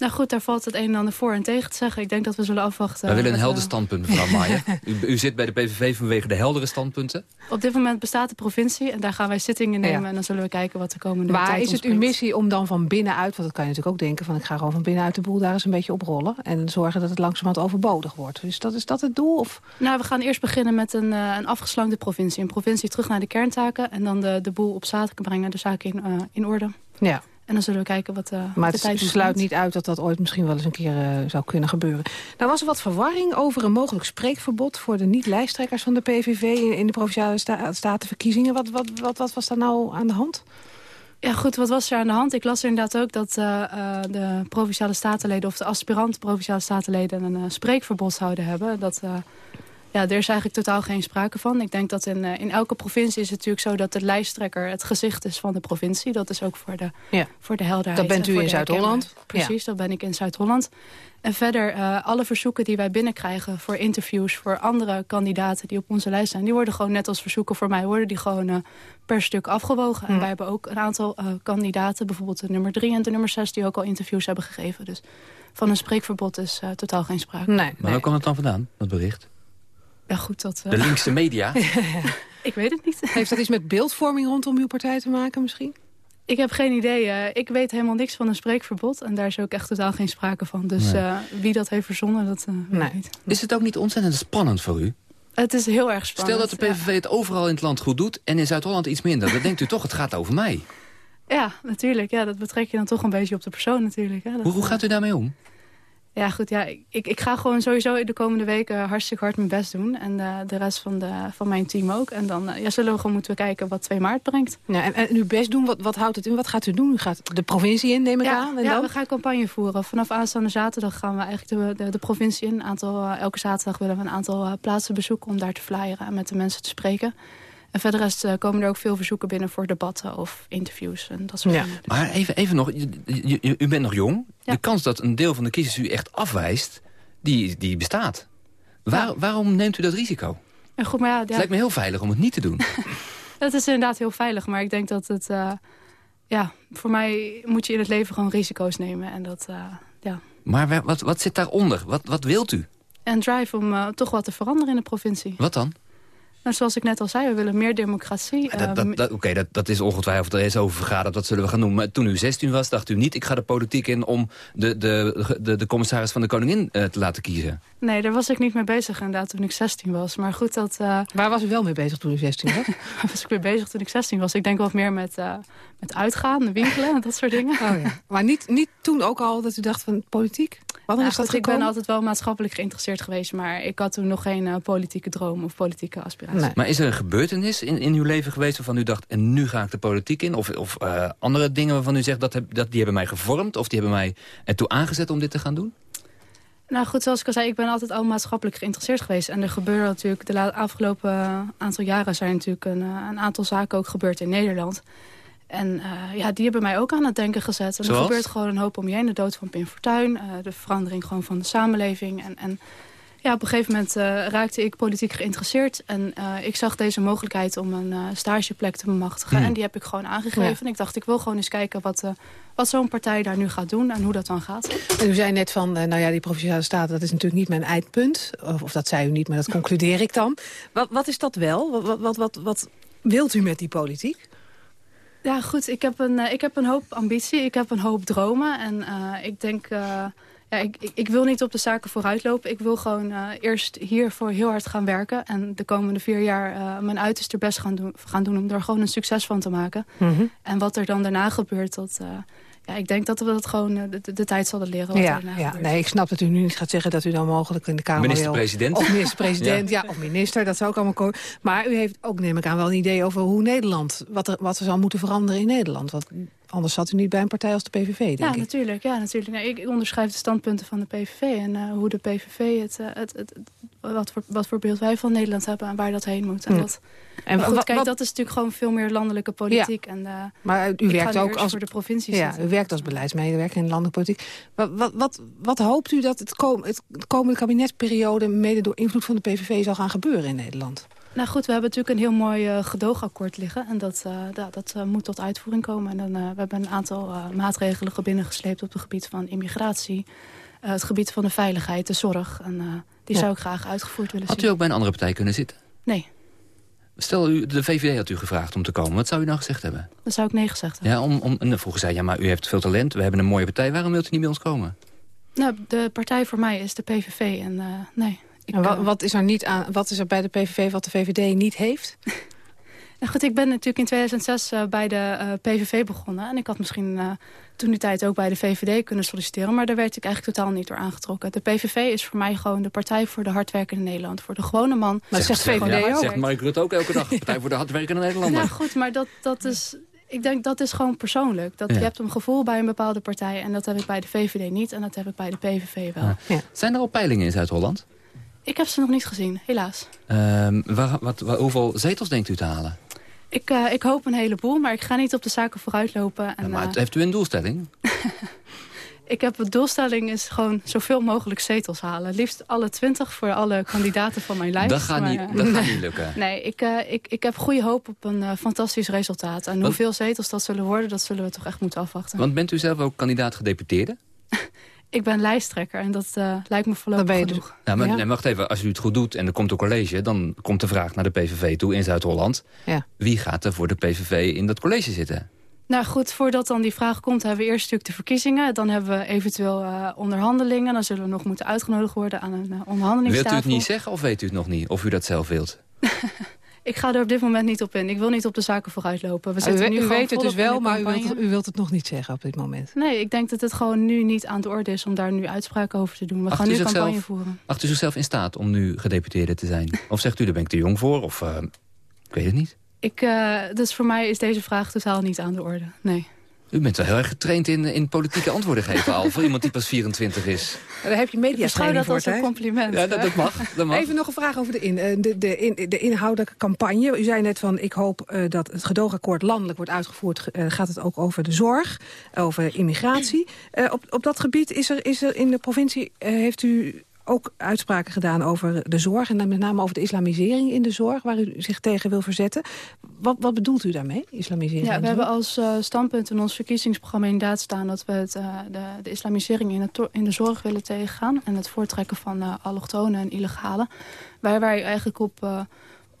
Speaker 5: Nou goed, daar valt het een en ander voor en tegen te zeggen. Ik denk dat we zullen afwachten.
Speaker 15: We willen een helder standpunt, mevrouw <laughs> Maier. u, u, zit bij de PVV vanwege de heldere standpunten?
Speaker 5: Op dit moment bestaat de provincie en daar gaan wij zittingen nemen. Ja. En dan zullen we kijken wat de komende
Speaker 12: maar
Speaker 5: tijd
Speaker 12: Maar is het uw missie om dan van binnenuit, want dat kan je natuurlijk ook denken... van ik ga gewoon van binnenuit de boel daar eens een beetje oprollen... en zorgen dat het langzamerhand overbodig wordt. Dus dat, is dat het doel? Of?
Speaker 5: Nou, we gaan eerst beginnen met een, uh, een afgeslankte provincie. Een provincie terug naar de kerntaken en dan de, de boel op zaken brengen, de zaken in, uh, in orde.
Speaker 12: Ja.
Speaker 5: En dan zullen we kijken wat uh,
Speaker 12: Maar
Speaker 5: de
Speaker 12: het sluit niet uit dat dat ooit misschien wel eens een keer uh, zou kunnen gebeuren. Nou was er wat verwarring over een mogelijk spreekverbod... voor de niet-lijsttrekkers van de PVV in, in de Provinciale sta Statenverkiezingen. Wat, wat, wat, wat was daar nou aan de hand?
Speaker 5: Ja goed, wat was er aan de hand? Ik las er inderdaad ook dat uh, de Provinciale Statenleden... of de aspirant Provinciale Statenleden een spreekverbod zouden hebben. Dat... Ja, er is eigenlijk totaal geen sprake van. Ik denk dat in, uh, in elke provincie is het natuurlijk zo dat de lijsttrekker het gezicht is van de provincie. Dat is ook voor de,
Speaker 12: ja.
Speaker 5: voor de helderheid.
Speaker 12: Dat bent u in Zuid-Holland?
Speaker 5: Precies, ja. dat ben ik in Zuid-Holland. En verder, uh, alle verzoeken die wij binnenkrijgen voor interviews... voor andere kandidaten die op onze lijst zijn... die worden gewoon net als verzoeken voor mij... worden die gewoon uh, per stuk afgewogen.
Speaker 12: Hm.
Speaker 5: En wij hebben ook een aantal kandidaten... bijvoorbeeld de nummer drie en de nummer zes... die ook al interviews hebben gegeven. Dus van een spreekverbod is totaal geen sprake.
Speaker 12: Nee,
Speaker 15: maar
Speaker 12: nee.
Speaker 15: waar kwam het dan vandaan, dat bericht?
Speaker 5: Ja, goed, dat...
Speaker 15: De linkse media? <laughs>
Speaker 5: ik weet het niet.
Speaker 12: Heeft dat iets met beeldvorming rondom uw partij te maken misschien?
Speaker 5: Ik heb geen idee. Uh, ik weet helemaal niks van een spreekverbod. En daar is ook echt totaal geen sprake van. Dus nee. uh, wie dat heeft verzonnen, dat uh, weet
Speaker 12: nee.
Speaker 5: ik niet.
Speaker 15: Is het ook niet ontzettend spannend voor u?
Speaker 5: Het is heel erg spannend.
Speaker 15: Stel dat de PVV ja. het overal in het land goed doet... en in Zuid-Holland iets minder. Dan denkt u toch, het gaat over mij.
Speaker 5: Ja, natuurlijk. Ja, dat betrek je dan toch een beetje op de persoon natuurlijk. Hè. Dat,
Speaker 15: hoe, hoe gaat u daarmee om?
Speaker 5: Ja, goed. Ja, ik, ik ga gewoon sowieso de komende weken hartstikke hard mijn best doen. En uh, de rest van, de, van mijn team ook. En dan uh, ja, zullen we gewoon moeten kijken wat 2 maart brengt.
Speaker 12: Ja, en, en uw best doen, wat, wat houdt het in? Wat gaat u doen? U gaat de provincie in, neem ik
Speaker 5: ja,
Speaker 12: aan? En
Speaker 5: ja,
Speaker 12: dan?
Speaker 5: we gaan campagne voeren. Vanaf aanstaande zaterdag gaan we eigenlijk de, de, de provincie in. Een aantal, uh, elke zaterdag willen we een aantal plaatsen bezoeken... om daar te flyeren en met de mensen te spreken. En verder rest, uh, komen er ook veel verzoeken binnen voor debatten of interviews. En dat soort
Speaker 15: ja.
Speaker 5: dingen.
Speaker 15: Maar even, even nog, u, bent nog jong.
Speaker 5: Ja.
Speaker 15: De kans dat een deel van de kiezers u echt afwijst, die, die bestaat. Waar,
Speaker 5: Ja.
Speaker 15: Waarom neemt u dat risico?
Speaker 5: En goed, maar ja,
Speaker 15: Het
Speaker 5: ja,
Speaker 15: lijkt me heel veilig om het niet te doen. <laughs>
Speaker 5: het is inderdaad heel veilig. Maar ik denk dat het... uh, ja, voor mij moet je in het leven gewoon risico's nemen. En dat, uh, ja...
Speaker 15: Maar wat, wat zit daaronder? Wat, wat wilt u?
Speaker 5: En drive om uh, toch wat te veranderen in de provincie.
Speaker 15: Wat dan?
Speaker 5: Nou, zoals ik net al zei, we willen meer democratie.
Speaker 15: Dat, dat, dat, Oké, okay, dat, dat is ongetwijfeld, er is over vergaderd, dat zullen we gaan doen. Maar toen u 16 was, dacht u niet, ik ga de politiek in... om de, de, de, de commissaris van de koningin uh, te laten kiezen?
Speaker 5: Nee, daar was ik niet mee bezig inderdaad toen ik 16 was. Maar goed, dat... Uh... <laughs>
Speaker 12: Waar was u wel mee bezig toen u 16 was?
Speaker 5: Waar <laughs> was ik mee bezig toen ik 16 was? Ik denk wat meer met, uh, met uitgaan, winkelen en dat soort dingen.
Speaker 12: Oh, ja. Maar niet, niet toen ook al dat u dacht van politiek?
Speaker 5: Nou, is dat goed, ik ben altijd wel maatschappelijk geïnteresseerd geweest... maar ik had toen nog geen uh, politieke droom of politieke aspiratie.
Speaker 15: Nee. Maar is er een gebeurtenis in, in uw leven geweest waarvan u dacht... en nu ga ik de politiek in? Of, of uh, andere dingen waarvan u zegt dat, heb, dat die hebben mij gevormd... of die hebben mij ertoe aangezet om dit te gaan doen?
Speaker 5: Nou goed, zoals ik al zei, ik ben altijd al maatschappelijk geïnteresseerd geweest. En er gebeuren natuurlijk, de afgelopen aantal jaren zijn natuurlijk een, een aantal zaken ook gebeurd in Nederland... En uh, ja, die hebben mij ook aan het denken gezet. En
Speaker 15: Zoals?
Speaker 5: er gebeurt gewoon een hoop om je heen. De dood van Pim Fortuyn, uh, de verandering gewoon van de samenleving. En, en ja, op een gegeven moment uh, raakte ik politiek geïnteresseerd. En ik zag deze mogelijkheid om een stageplek te bemachtigen.
Speaker 15: Hmm.
Speaker 5: En die heb ik gewoon aangegeven.
Speaker 12: Ja.
Speaker 5: En ik dacht, ik wil gewoon eens kijken wat, wat zo'n partij daar nu gaat doen. En hoe dat dan gaat.
Speaker 12: En u zei net van, nou ja, die Provinciale Staten... dat is natuurlijk niet mijn eindpunt. Of, of dat zei u niet, maar dat concludeer ik dan. Wat, wat is dat wel? Wat, wat, wat, wat wilt u met die politiek?
Speaker 5: Ja, goed. Ik heb, een, uh, ik heb een hoop ambitie. Ik heb een hoop dromen. En uh, ik denk... Uh, Ja, ik, ik, ik, wil niet op de zaken vooruitlopen. Ik wil gewoon uh, eerst hiervoor heel hard gaan werken. En de komende vier jaar mijn uiterste best gaan doen, gaan doen... om er gewoon een succes van te maken. Mm -hmm. En wat er dan daarna gebeurt, dat... Ja, ik denk dat we dat gewoon de, de, de tijd zullen leren. Wat
Speaker 12: ja, ja. Nee, ik snap dat u nu niet gaat zeggen dat u dan mogelijk in de Kamer
Speaker 15: Minister-president.
Speaker 12: Of minister-president, ja. ja. Of minister, dat zou ook allemaal komen. Maar u heeft ook, neem ik aan, wel een idee over hoe Nederland... wat er, wat er zal moeten veranderen in Nederland. Want anders zat u niet bij een partij als de PVV, denk
Speaker 5: ja,
Speaker 12: ik.
Speaker 5: Natuurlijk, ja, natuurlijk. Nee, ik, ik onderschrijf de standpunten van de PVV. En uh, hoe de PVV het, uh, het, het, het, wat, voor, wat voor beeld wij van Nederland hebben en waar dat heen moet. En, dat, en maar goed, wat, kijk, wat, dat is natuurlijk gewoon veel meer landelijke politiek. Ja. En, uh,
Speaker 12: maar u werkt ook als
Speaker 5: voor de provincie.
Speaker 12: Ja, u werkt als beleidsmedewerker in landelijke politiek. Wat, wat, wat, wat hoopt u dat het, kom, het komende kabinetsperiode mede door invloed van de PVV zal gaan gebeuren in Nederland?
Speaker 5: Nou goed, we hebben natuurlijk een heel mooi uh, gedoogakkoord liggen. En dat, uh, dat, dat uh, moet tot uitvoering komen. En dan, we hebben een aantal maatregelen binnengesleept op het gebied van immigratie. Het gebied van de veiligheid, de zorg. En die ja. zou ik graag uitgevoerd willen
Speaker 15: had
Speaker 5: zien.
Speaker 15: Had u ook bij een andere partij kunnen zitten?
Speaker 5: Nee.
Speaker 15: Stel, u, de VVD had u gevraagd om te komen. Wat zou u dan gezegd hebben?
Speaker 5: Dan zou ik nee gezegd hebben.
Speaker 15: Ja, om, om, en vroeger zei ja, maar u heeft veel talent. We hebben een mooie partij. Waarom wilt u niet bij ons komen?
Speaker 5: Nou, de partij voor mij is de PVV. En nee,
Speaker 12: ik, en wat, wat, is er niet aan, wat is er bij de PVV wat de VVD niet heeft? <laughs>
Speaker 5: Nou goed, ik ben natuurlijk in 2006 uh, bij de uh, PVV begonnen. En ik had misschien uh, toen die tijd ook bij de VVD kunnen solliciteren. Maar daar werd ik eigenlijk totaal niet door aangetrokken. De PVV is voor mij gewoon de partij voor de hardwerkende Nederland. Voor de gewone man.
Speaker 12: Maar zegt VVD
Speaker 15: ja,
Speaker 12: ook.
Speaker 15: Zegt Mark Rutte ook elke dag. <laughs> Partij voor de hardwerkende Nederlander.
Speaker 5: Nou goed, maar dat, dat is... Ik denk dat is gewoon persoonlijk. Dat, ja. Je hebt een gevoel bij een bepaalde partij. En dat heb ik bij de VVD niet. En dat heb ik bij de PVV wel.
Speaker 15: Ja. Zijn er al peilingen in Zuid-Holland?
Speaker 5: Ik heb ze nog niet gezien, helaas.
Speaker 15: Um, waar, wat, waar, hoeveel zetels denkt u te halen?
Speaker 5: Ik, uh, ik hoop een heleboel, maar ik ga niet op de zaken vooruitlopen. En,
Speaker 15: ja, maar uh, heeft u een doelstelling? <laughs>
Speaker 5: ik heb een doelstelling is gewoon zoveel mogelijk zetels halen. Liefst alle twintig voor alle kandidaten van mijn lijst.
Speaker 15: Dat gaat,
Speaker 5: maar,
Speaker 15: niet, dat gaat <laughs> niet lukken.
Speaker 5: Nee, ik, ik, ik heb goede hoop op een fantastisch resultaat. En Want, hoeveel zetels dat zullen worden, dat zullen we toch echt moeten afwachten.
Speaker 15: Want bent u zelf ook kandidaat gedeputeerde? <laughs>
Speaker 5: Ik ben lijsttrekker en dat uh, lijkt me voorlopig genoeg.
Speaker 15: Ja, maar, ja. Nee, wacht even, als u het goed doet en er komt een college... dan komt de vraag naar de PVV toe in Zuid-Holland.
Speaker 12: Ja.
Speaker 15: Wie gaat er voor de PVV in dat college zitten?
Speaker 5: Nou goed, voordat dan die vraag komt, hebben we eerst natuurlijk de verkiezingen. Dan hebben we eventueel uh, onderhandelingen. Dan zullen we nog moeten uitgenodigd worden aan een uh, onderhandelingstafel.
Speaker 15: Wilt u het niet zeggen of weet u het nog niet? Of u dat zelf wilt? <laughs>
Speaker 5: Ik ga er op dit moment niet op in. Ik wil niet op de zaken vooruitlopen. We
Speaker 12: zitten
Speaker 5: u,
Speaker 12: nu u weet het dus wel, maar u wilt, u wilt, het nog niet zeggen op dit moment.
Speaker 5: Nee, ik denk dat het gewoon nu niet aan de orde is om daar nu uitspraken over te doen. We acht gaan nu campagne
Speaker 15: zelf,
Speaker 5: voeren.
Speaker 15: Acht u zichzelf in staat om nu gedeputeerde te zijn? <laughs> Of zegt u, daar ben ik te jong voor? Of uh, ik weet het niet.
Speaker 5: Ik, uh, dus voor mij is deze vraag totaal niet aan de orde. Nee.
Speaker 15: U bent wel heel erg getraind in, in politieke antwoorden geven al... voor iemand die pas 24 is.
Speaker 12: Daar heb je mediatraining voor,
Speaker 5: dat als een compliment.
Speaker 15: Ja, dat, dat, mag, dat mag.
Speaker 12: Even nog een vraag over de, in, de, de, in, de inhoudelijke campagne. U zei net van, ik hoop uh, dat het gedoogakkoord landelijk wordt uitgevoerd. Uh, gaat het ook over de zorg, over immigratie. Uh, op, op dat gebied is er, is er in de provincie... heeft u ook uitspraken gedaan over de zorg... en dan met name over de islamisering in de zorg... waar u zich tegen wil verzetten. Wat, wat bedoelt u daarmee, islamisering?
Speaker 5: Ja, we hebben als uh, standpunt in ons verkiezingsprogramma inderdaad staan... dat we het, uh, de, de, islamisering in, het, in de zorg willen tegengaan... en het voortrekken van uh, allochtonen en illegale. Waar wij eigenlijk op...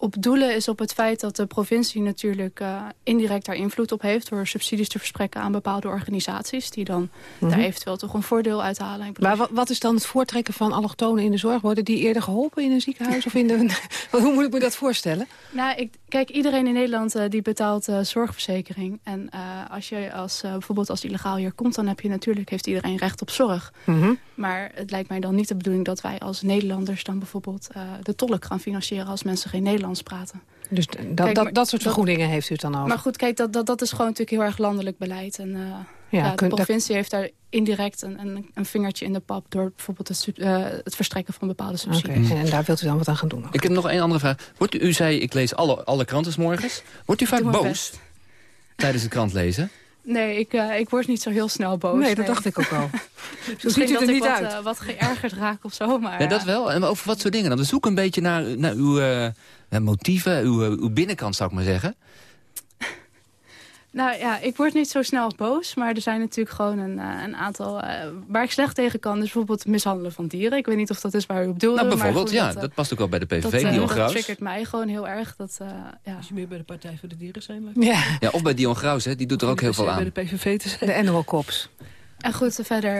Speaker 5: op doelen is op het feit dat de provincie natuurlijk uh, indirect daar invloed op heeft... door subsidies te versprekken aan bepaalde organisaties... die dan mm -hmm. daar eventueel toch een voordeel uithalen.
Speaker 12: Maar wat, wat, is dan het voortrekken van allochtonen in de zorg? Worden die eerder geholpen in een ziekenhuis? of in de, <laughs> hoe moet ik me dat voorstellen?
Speaker 5: Nou, ik, kijk, iedereen in Nederland uh, die betaalt uh, zorgverzekering. En als je als, bijvoorbeeld als illegaal hier komt... dan heb je natuurlijk, heeft iedereen recht op zorg.
Speaker 12: Mm -hmm.
Speaker 5: Maar het lijkt mij dan niet de bedoeling dat wij als Nederlanders... dan bijvoorbeeld de tolk gaan financieren als mensen geen Nederlands praten.
Speaker 12: Dus dat, kijk, dat, dat soort vergoedingen dat, heeft u het dan over?
Speaker 5: Maar goed, kijk, dat, dat, dat is gewoon natuurlijk heel erg landelijk beleid. En uh, ja, ja, de kun, provincie dat... heeft daar indirect een, een, een, vingertje in de pap... door bijvoorbeeld het, uh, het verstrekken van bepaalde subsidies.
Speaker 12: Okay. En daar wilt u dan wat aan gaan doen?
Speaker 15: Ik heb nog één andere vraag. Wordt u, u zei, ik lees alle, alle kranten 's morgens. Wordt u vaak boos best. tijdens het krant lezen?
Speaker 5: Nee, ik, uh, ik word niet zo heel snel boos.
Speaker 12: Nee, dat nee. dacht ik ook al.
Speaker 5: zo <laughs> ziet het er niet wat, uit. Uh, wat geërgerd raak of zo. Maar,
Speaker 15: ja, dat wel. En over wat soort dingen? Dan we zoeken een beetje naar, naar uw uh, motieven, uw, uw binnenkant, zou ik maar zeggen.
Speaker 5: Nou ja, ik word niet zo snel boos. Maar er zijn natuurlijk gewoon een, uh, een aantal... Uh, waar ik slecht tegen kan, is bijvoorbeeld mishandelen van dieren. Ik weet niet of dat is waar u op doelde.
Speaker 15: Nou, bijvoorbeeld,
Speaker 5: goed,
Speaker 15: ja.
Speaker 5: Dat, uh,
Speaker 15: dat past ook wel bij de PVV,
Speaker 5: dat,
Speaker 15: Dion
Speaker 5: dat
Speaker 15: Graus.
Speaker 5: triggert mij gewoon heel erg. Dat, ja.
Speaker 16: Als je meer bij de Partij voor de Dieren zijn.
Speaker 12: Ja.
Speaker 15: ja, of bij Dion Graus, hè. Die doet er ook heel veel aan.
Speaker 16: bij de PVV te zijn.
Speaker 12: De Animal Cops.
Speaker 5: En goed, verder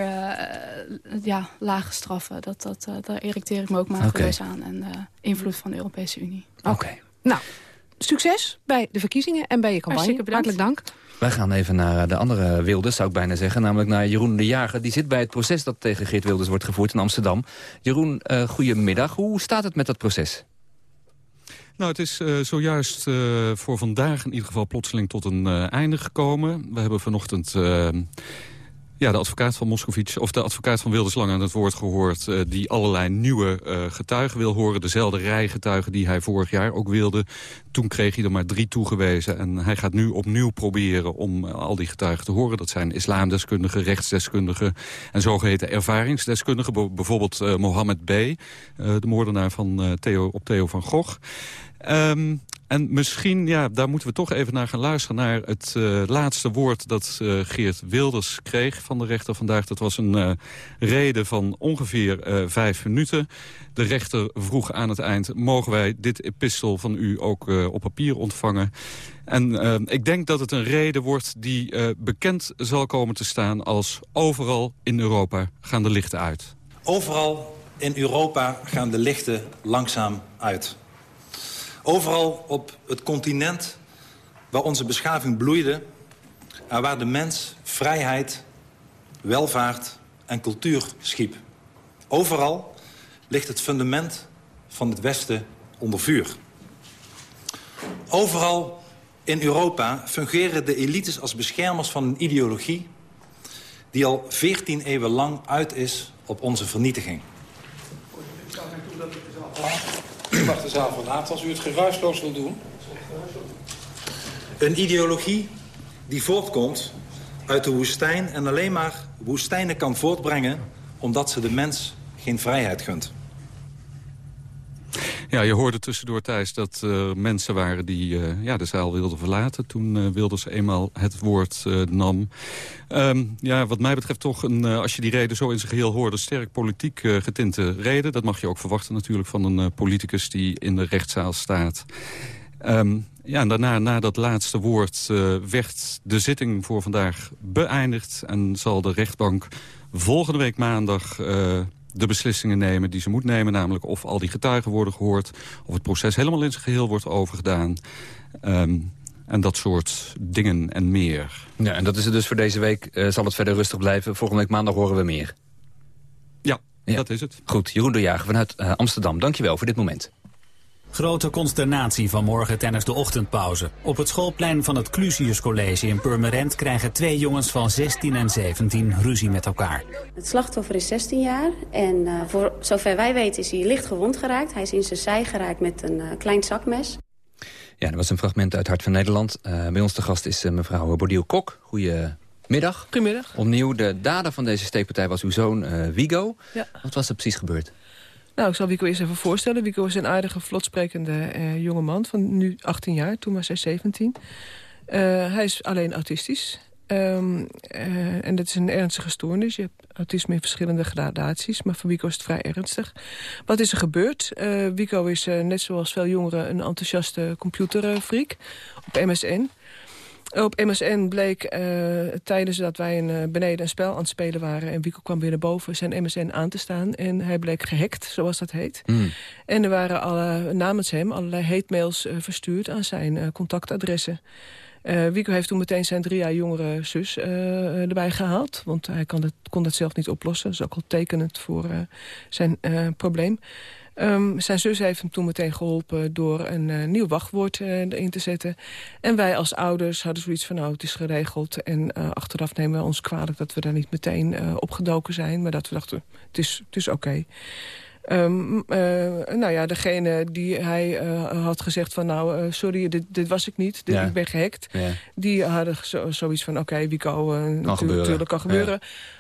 Speaker 5: ja, lage straffen. Dat, dat, daar irriteer ik me ook mateloos okay. aan. En invloed van de Europese Unie.
Speaker 12: Oké. Nou, succes bij de verkiezingen en bij je campagne. Hartelijk dank.
Speaker 15: Wij gaan even naar de andere Wilders, zou ik bijna zeggen. Namelijk naar Jeroen de Jager. Die zit bij het proces dat tegen Geert Wilders wordt gevoerd in Amsterdam. Jeroen, uh, goedemiddag. Hoe staat het met dat proces?
Speaker 3: Nou, het is uh, zojuist uh, voor vandaag in ieder geval plotseling tot een uh, einde gekomen. We hebben vanochtend ja, de advocaat van Moscovici, of de advocaat van Wilders Lang aan het woord gehoord... Uh, die allerlei nieuwe uh, getuigen wil horen. Dezelfde rij getuigen die hij vorig jaar ook wilde. Toen kreeg hij er maar drie toegewezen. En hij gaat nu opnieuw proberen om uh, al die getuigen te horen. Dat zijn islamdeskundigen, rechtsdeskundigen en zogeheten ervaringsdeskundigen. bijvoorbeeld Mohammed B., de moordenaar van, Theo, op Theo van Gogh. Um, en misschien, ja, daar moeten we toch even naar gaan luisteren... naar het uh, laatste woord dat uh, Geert Wilders kreeg van de rechter vandaag. Dat was een uh, reden van ongeveer vijf minuten. De rechter vroeg aan het eind... mogen wij dit epistel van u ook op papier ontvangen? En ik denk dat het een reden wordt die bekend zal komen te staan... als overal in Europa gaan de lichten uit.
Speaker 19: Overal in Europa gaan de lichten langzaam uit. Overal op het continent waar onze beschaving bloeide... en waar de mens vrijheid, welvaart en cultuur schiep. Overal ligt het fundament van het Westen onder vuur. Overal in Europa fungeren de elites als beschermers van een ideologie... die al 14 eeuwen lang uit is op onze vernietiging.
Speaker 20: U mag de zaal verlaten als u het geruisloos wil doen.
Speaker 19: Een ideologie die voortkomt uit de woestijn... en alleen maar woestijnen kan voortbrengen... omdat ze de mens geen vrijheid gunt.
Speaker 3: Ja, je hoorde tussendoor, Thijs, dat er mensen waren die uh, ja, de zaal wilden verlaten... toen uh, Wilders eenmaal het woord uh, nam. Um, ja, wat mij betreft toch, een, als je die reden zo in zijn geheel hoorde... sterk politiek getinte reden. Dat mag je ook verwachten natuurlijk van een politicus die in de rechtszaal staat. Um, ja, en daarna, na dat laatste woord, werd de zitting voor vandaag beëindigd... en zal de rechtbank volgende week maandag de beslissingen nemen die ze moet nemen. Namelijk of al die getuigen worden gehoord. Of het proces helemaal in zijn geheel wordt overgedaan. Um, en dat soort dingen en meer.
Speaker 15: Ja, en dat is het dus voor deze week. Uh, zal het verder rustig blijven. Volgende week maandag horen we meer.
Speaker 3: Ja, ja. dat is het.
Speaker 15: Goed, Jeroen de Jager vanuit uh, Amsterdam. Dankjewel voor dit moment.
Speaker 21: Grote consternatie vanmorgen tijdens de ochtendpauze. Op het schoolplein van het Clusius College in Purmerend... krijgen twee jongens van 16 en 17 ruzie met elkaar.
Speaker 22: Het slachtoffer is 16 jaar en uh, voor zover wij weten is hij licht gewond geraakt. Hij is in zijn zij geraakt met een uh, klein zakmes.
Speaker 15: Ja, dat was een fragment uit Hart van Nederland. Uh, bij ons de gast is mevrouw Bodiel Kok. Goedemiddag.
Speaker 16: Goedemiddag.
Speaker 15: Opnieuw, de dader van deze steekpartij was uw zoon Wigo.
Speaker 16: Ja.
Speaker 15: Wat was er precies gebeurd?
Speaker 16: Nou, ik zal Wico eerst even voorstellen. Wico is een aardige, vlotsprekende uh, jonge man van nu 18 jaar. Toen was hij 17. Uh, hij is alleen autistisch. Um, uh, en dat is een ernstige stoornis. Je hebt autisme in verschillende gradaties, maar voor Wico is het vrij ernstig. Wat is er gebeurd? Uh, Wico is net zoals veel jongeren een enthousiaste computerfreak op MSN. Op MSN bleek uh, tijdens dat wij een, uh, beneden een spel aan het spelen waren... en Wico kwam weer naar boven zijn MSN aan te staan. En hij bleek gehackt, zoals dat heet. Mm. En er waren alle, namens hem allerlei hate-mails uh, verstuurd aan zijn contactadressen. Wico heeft toen meteen zijn drie jaar jongere zus erbij gehaald. Want hij dat, kon dat zelf niet oplossen. Dat is ook al tekenend voor zijn probleem. Um, zijn zus heeft hem toen meteen geholpen door een uh, nieuw wachtwoord uh, erin te zetten. En wij als ouders hadden zoiets van, nou, het is geregeld. En uh, achteraf nemen we ons kwalijk dat we daar niet meteen opgedoken zijn. Maar dat we dachten, het is, het is oké. Okay. Um, uh, nou ja, degene die hij uh, had gezegd van... nou, uh, sorry, dit, dit, was ik niet, dit, ja. ik ben gehackt... Ja. die hadden zo, zoiets van, oké, okay, Wico, natuurlijk kan gebeuren.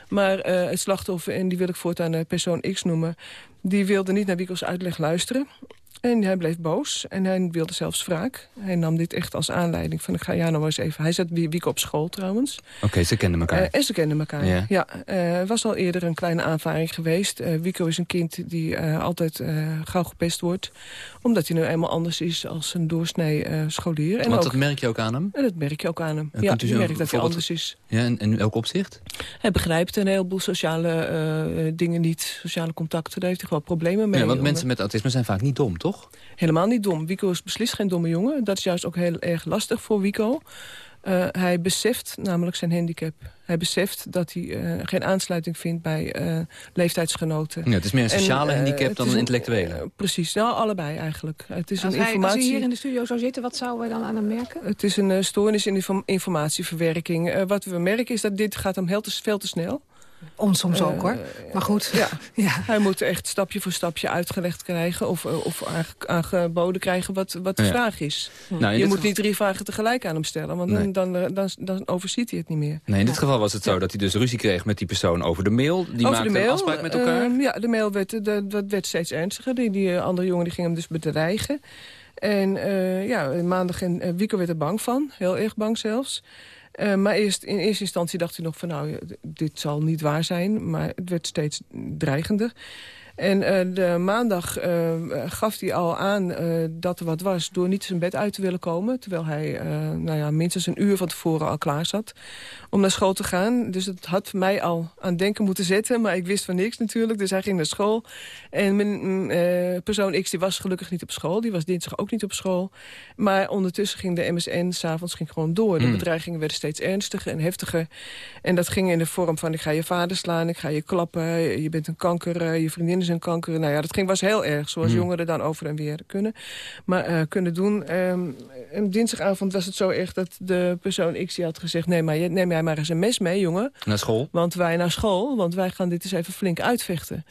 Speaker 16: Maar het slachtoffer, en die wil ik voortaan persoon X noemen... die wilde niet naar Wico's uitleg luisteren. En hij bleef boos en hij wilde zelfs wraak. Hij nam dit echt als aanleiding van, ik ga ja nou eens even... Hij zat Wieke op school trouwens.
Speaker 15: Oké, ze kenden elkaar.
Speaker 16: Uh, en ze kenden elkaar,
Speaker 15: Ja.
Speaker 16: ja. Er was al eerder een kleine aanvaring geweest. Uh, Wico is een kind die altijd gauw gepest wordt. Omdat hij nu eenmaal anders is als een doorsnee scholier. En
Speaker 15: Want
Speaker 16: ook,
Speaker 15: dat merk je ook aan hem?
Speaker 16: En dat merk je ook aan hem. Ja, je merkt dat hij anders is.
Speaker 15: Ja, en in welk opzicht?
Speaker 16: Hij begrijpt een heleboel sociale eh, dingen niet. Sociale contacten, daar heeft hij gewoon problemen mee.
Speaker 15: Ja, want mensen met autisme zijn vaak niet dom, toch?
Speaker 16: Helemaal niet dom. Wico is beslist geen domme jongen. Dat is juist ook heel erg lastig voor Wico. Eh, hij beseft namelijk zijn handicap. Hij beseft dat hij eh, geen aansluiting vindt bij eh, leeftijdsgenoten.
Speaker 15: Ja, het is meer een
Speaker 16: En,
Speaker 15: sociale handicap dan een intellectuele.
Speaker 16: precies, nou allebei eigenlijk. Het is
Speaker 12: Als
Speaker 16: een
Speaker 12: hij, als hij
Speaker 16: informatie...
Speaker 12: hier in de studio zou zitten, wat zouden wij dan aan hem merken?
Speaker 16: Het is een eh, stoornis in de inform- informatieverwerking. Eh, wat we merken is dat dit gaat hem heel te, veel te snel.
Speaker 12: Ons soms ook,
Speaker 16: Eh,
Speaker 12: hoor. Maar goed.
Speaker 16: Ja. <laughs>
Speaker 12: Ja.
Speaker 16: Hij moet echt stapje voor stapje uitgelegd krijgen... of, eh, of aange- aangeboden krijgen wat, wat de
Speaker 15: Ja.
Speaker 16: vraag is.
Speaker 15: Nou,
Speaker 16: je moet
Speaker 15: geval-
Speaker 16: niet drie vragen tegelijk aan hem stellen... want
Speaker 15: Nee.
Speaker 16: dan, dan, dan, dan overziet hij het niet meer.
Speaker 15: Nee, in dit geval was het zo dat hij dus ruzie kreeg met die persoon over de mail. Die
Speaker 16: Over
Speaker 15: maakte
Speaker 16: de mail,
Speaker 15: een afspraak met elkaar.
Speaker 16: eh, ja, de mail werd, de, dat werd steeds ernstiger. Die, die eh, andere jongen die ging hem dus bedreigen. En eh, ja, maandag en uh, werd er bang van. Heel erg bang zelfs. Eh, maar eerst, in eerste instantie dacht hij nog van... nou, dit zal niet waar zijn. Maar het werd steeds dreigender. En eh, de maandag eh, gaf hij al aan eh, dat er wat was... door niet zijn bed uit te willen komen. Terwijl hij nou ja, minstens een uur van tevoren al klaar zat om naar school te gaan. Dus het had mij al aan denken moeten zetten. Maar ik wist van niks natuurlijk. Dus hij ging naar school. En mijn mm, persoon X die was gelukkig niet op school. Die was dinsdag ook niet op school. Maar ondertussen ging de MSN s'avonds gewoon door. De
Speaker 15: Hmm.
Speaker 16: bedreigingen werden steeds ernstiger en heftiger. En dat ging in de vorm van ik ga je vader slaan, ik ga je klappen. Je bent een kanker, je vriendin een kanker. Nou ja, dat ging, was heel erg. Zoals
Speaker 15: Hmm.
Speaker 16: jongeren dan over en weer kunnen. Maar eh, kunnen doen. En dinsdagavond was het zo erg dat de persoon X die had gezegd... nee, maar neem jij maar eens een mes mee, jongen.
Speaker 15: Naar school.
Speaker 16: Want wij naar school, want wij gaan dit eens even flink uitvechten.